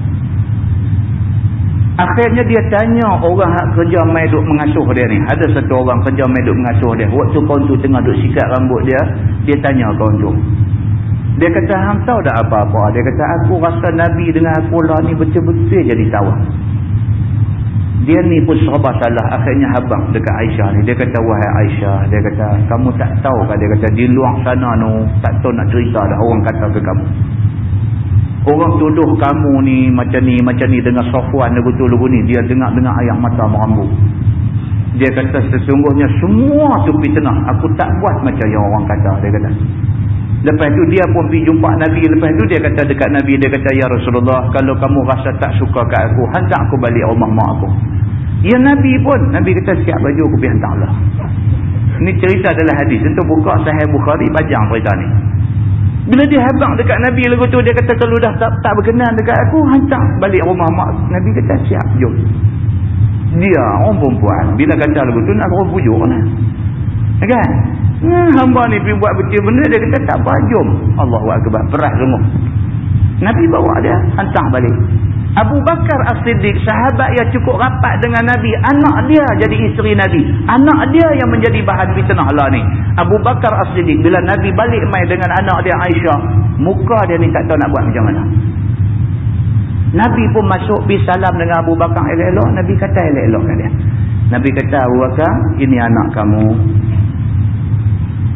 Akhirnya dia tanya orang yang kerja main duk mengasuh dia ni. Ada satu orang kerja main duk mengasuh dia. Waktu kawan tu tengah duk sikat rambut dia, dia tanya kawan tu. Dia kata, hang tahu tak apa-apa? Dia kata, aku rasa Nabi dengan aku lah ni betul-betul jadi tawak dia ni pun serba salah akhirnya habang dekat Aisyah ni dia kata wahai Aisyah dia kata kamu tak tahu kan dia kata di luar sana tu tak tahu nak cerita dah orang kata ke kamu orang tuduh kamu ni macam ni macam ni dengan Sofwan legutu-legu ni dia dengar-dengar ayam mata merambu dia kata sesungguhnya semua tu fitnah aku tak buat macam yang orang kata dia kata Lepas tu dia pun pergi jumpa Nabi. Lepas tu dia kata dekat Nabi, dia kata, Ya Rasulullah, kalau kamu rasa tak suka kat aku, hantar aku balik rumah mak aku. Ya Nabi pun, Nabi kata, siap baju aku pergi hantar Allah. Ini cerita adalah hadis. Tentu buka sahih Bukhari, bajang cerita ni. Bila dia habang dekat Nabi lagu tu, dia kata, kalau dah tak, tak berkenan dekat aku, hantar balik rumah mak. Nabi kata, siap, jom. Dia, orang perempuan, bila kata lagu tu, nak orang pujuk kan? Kan? Hmm, hamba ni pergi buat betul benda dia kata tak apa jom. Allahu akbar berat sungguh. Nabi bawa dia hantar balik. Abu Bakar As-Siddiq sahabat yang cukup rapat dengan Nabi, anak dia jadi isteri Nabi. Anak dia yang menjadi bahan fitnah lah ni. Abu Bakar As-Siddiq bila Nabi balik mai dengan anak dia Aisyah, muka dia ni tak tahu nak buat macam mana. Nabi pun masuk pergi salam dengan Abu Bakar elok-elok, Nabi kata elok-elok kat dia. Nabi kata Abu Bakar, ini anak kamu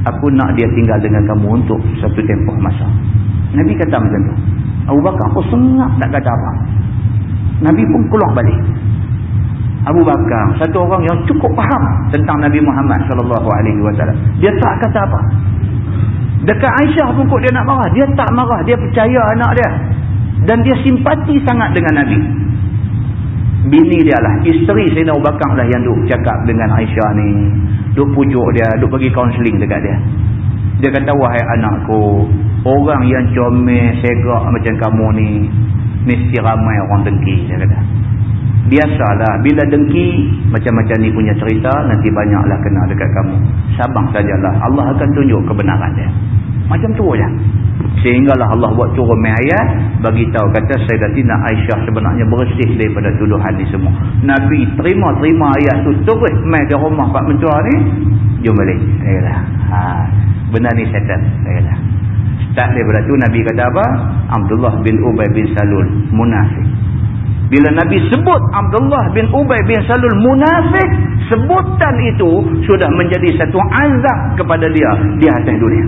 aku nak dia tinggal dengan kamu untuk satu tempoh masa. Nabi kata macam tu. Abu Bakar pun sengak tak kata apa. Nabi pun keluar balik. Abu Bakar, satu orang yang cukup faham tentang Nabi Muhammad sallallahu alaihi wasallam. Dia tak kata apa. Dekat Aisyah pun kok dia nak marah, dia tak marah, dia percaya anak dia. Dan dia simpati sangat dengan Nabi bini dia lah isteri Sayyidina Abu Bakar lah yang duk cakap dengan Aisyah ni duk pujuk dia duk bagi kaunseling dekat dia dia kata wahai anakku orang yang comel segak macam kamu ni mesti ramai orang dengki dia kata biasalah bila dengki macam-macam ni punya cerita nanti banyaklah kena dekat kamu sabar sajalah Allah akan tunjuk kebenaran dia macam tu aja Sehinggalah Allah buat turun ayat bagi tahu kata Sayyidatina Aisyah sebenarnya bersih daripada tuduhan ni semua. Nabi terima-terima ayat tu terus mai di rumah Pak Mentua ni jom balik. Ayolah. Ha, benar ni setan. Ayolah. Start daripada tu Nabi kata apa? Abdullah bin Ubay bin Salul munafik. Bila Nabi sebut Abdullah bin Ubay bin Salul munafik, sebutan itu sudah menjadi satu azab kepada dia di atas dunia.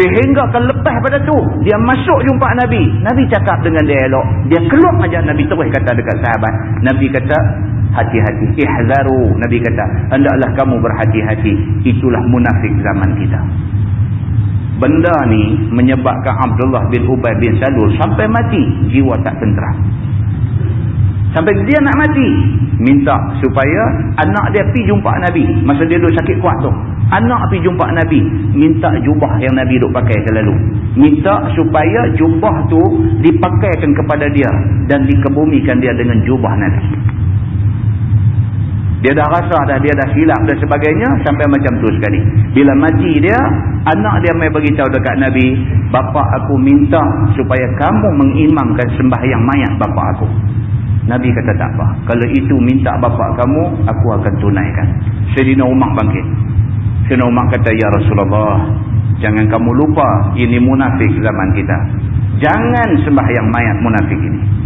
Sehingga akan lepas pada tu. Dia masuk jumpa Nabi. Nabi cakap dengan dia elok. Dia keluar aja Nabi terus kata dekat sahabat. Nabi kata, hati-hati. Ihzaru. Nabi kata, hendaklah kamu berhati-hati. Itulah munafik zaman kita. Benda ni menyebabkan Abdullah bin Ubay bin Salul sampai mati. Jiwa tak tentera. Sampai dia nak mati. Minta supaya anak dia pergi jumpa Nabi. Masa dia duduk sakit kuat tu. Anak pergi jumpa Nabi. Minta jubah yang Nabi duk pakai selalu. Minta supaya jubah tu dipakaikan kepada dia. Dan dikebumikan dia dengan jubah Nabi. Dia dah rasa dah, dia dah silap dan sebagainya. Sampai macam tu sekali. Bila mati dia, anak dia mai beritahu dekat Nabi. Bapa aku minta supaya kamu mengimamkan sembahyang mayat bapa aku. Nabi kata tak apa. Kalau itu minta bapa kamu, aku akan tunaikan. Sedina Umar bangkit. Sayyidina Umar kata, Ya Rasulullah, jangan kamu lupa, ini munafik zaman kita. Jangan sembahyang mayat munafik ini.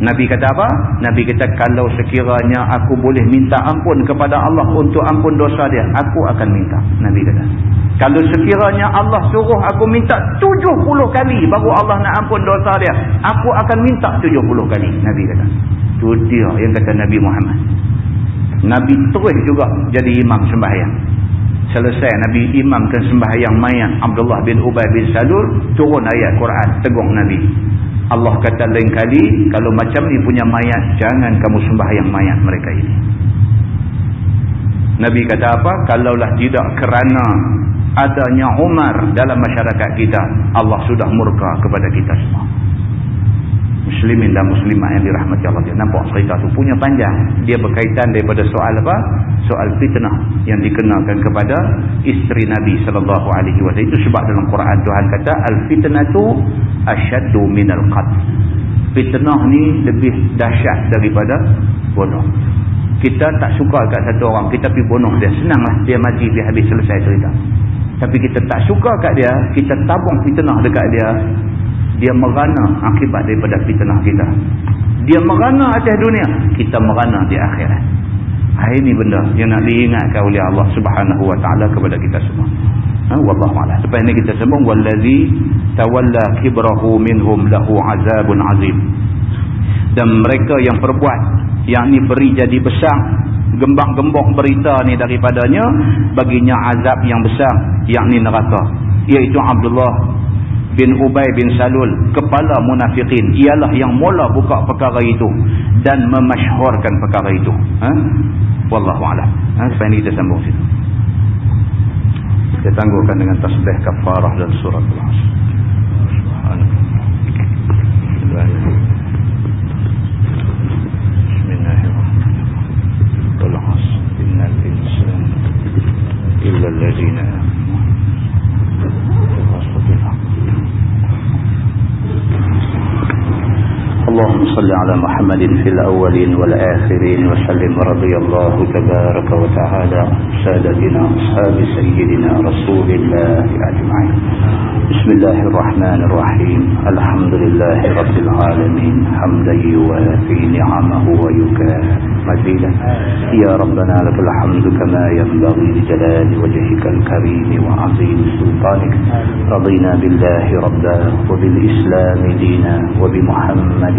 Nabi kata apa? Nabi kata, kalau sekiranya aku boleh minta ampun kepada Allah untuk ampun dosa dia, aku akan minta. Nabi kata. Kalau sekiranya Allah suruh aku minta 70 kali baru Allah nak ampun dosa dia, aku akan minta 70 kali. Nabi kata. Itu dia yang kata Nabi Muhammad. Nabi terus juga jadi imam sembahyang. selesai Nabi imamkan sembahyang mayat Abdullah bin Ubay bin Salul turun ayat Quran tegur Nabi Allah kata lain kali kalau macam ni punya mayat jangan kamu sembahyang mayat mereka ini. Nabi kata apa? Kalaulah tidak kerana adanya Umar dalam masyarakat kita Allah sudah murka kepada kita semua muslimin dan muslimat yang dirahmati Allah. Dia nampak cerita tu punya panjang. Dia berkaitan daripada soal apa? Soal fitnah yang dikenakan kepada isteri Nabi sallallahu alaihi wasallam. Itu sebab dalam Quran Tuhan kata al fitnatu asyaddu minal qatl. Fitnah ni lebih dahsyat daripada bunuh. Kita tak suka kat satu orang kita pergi bunuh dia. Senanglah dia mati dia habis selesai cerita. Tapi kita tak suka kat dia kita tabung fitnah dekat dia dia merana akibat daripada fitnah kita. Dia merana atas dunia kita merana di akhirat. Ha, ini benda yang nak diingatkan oleh Allah subhanahu wa ta'ala kepada kita semua. Ha, Wallahu'ala lepas ini kita sembung wallazi tawalla kibrahu minhum lahu azabun azim. Dan mereka yang perbuat yang ni beri jadi besar gembang-gembok berita ni daripadanya baginya azab yang besar yang ni neraka iaitu Abdullah bin Ubay bin Salul kepala munafikin ialah yang mula buka perkara itu dan memasyhurkan perkara itu ha wallahu a'lam ha sampai kita sambung situ kita tangguhkan dengan tasbih kafarah dan surat al-asr subhanallah إلا الذين اللهم صل على محمد في الأولين والآخرين وسلم رضي الله تبارك وتعالى سادتنا أصحاب سيدنا رسول الله أجمعين. بسم الله الرحمن الرحيم. الحمد لله رب العالمين. حمدا يوافي نعمه ويكافئ مزيدا يا ربنا لك الحمد كما ينبغي لجلال وجهك الكريم وعظيم سلطانك. رضينا بالله ربا وبالإسلام دينا وبمحمد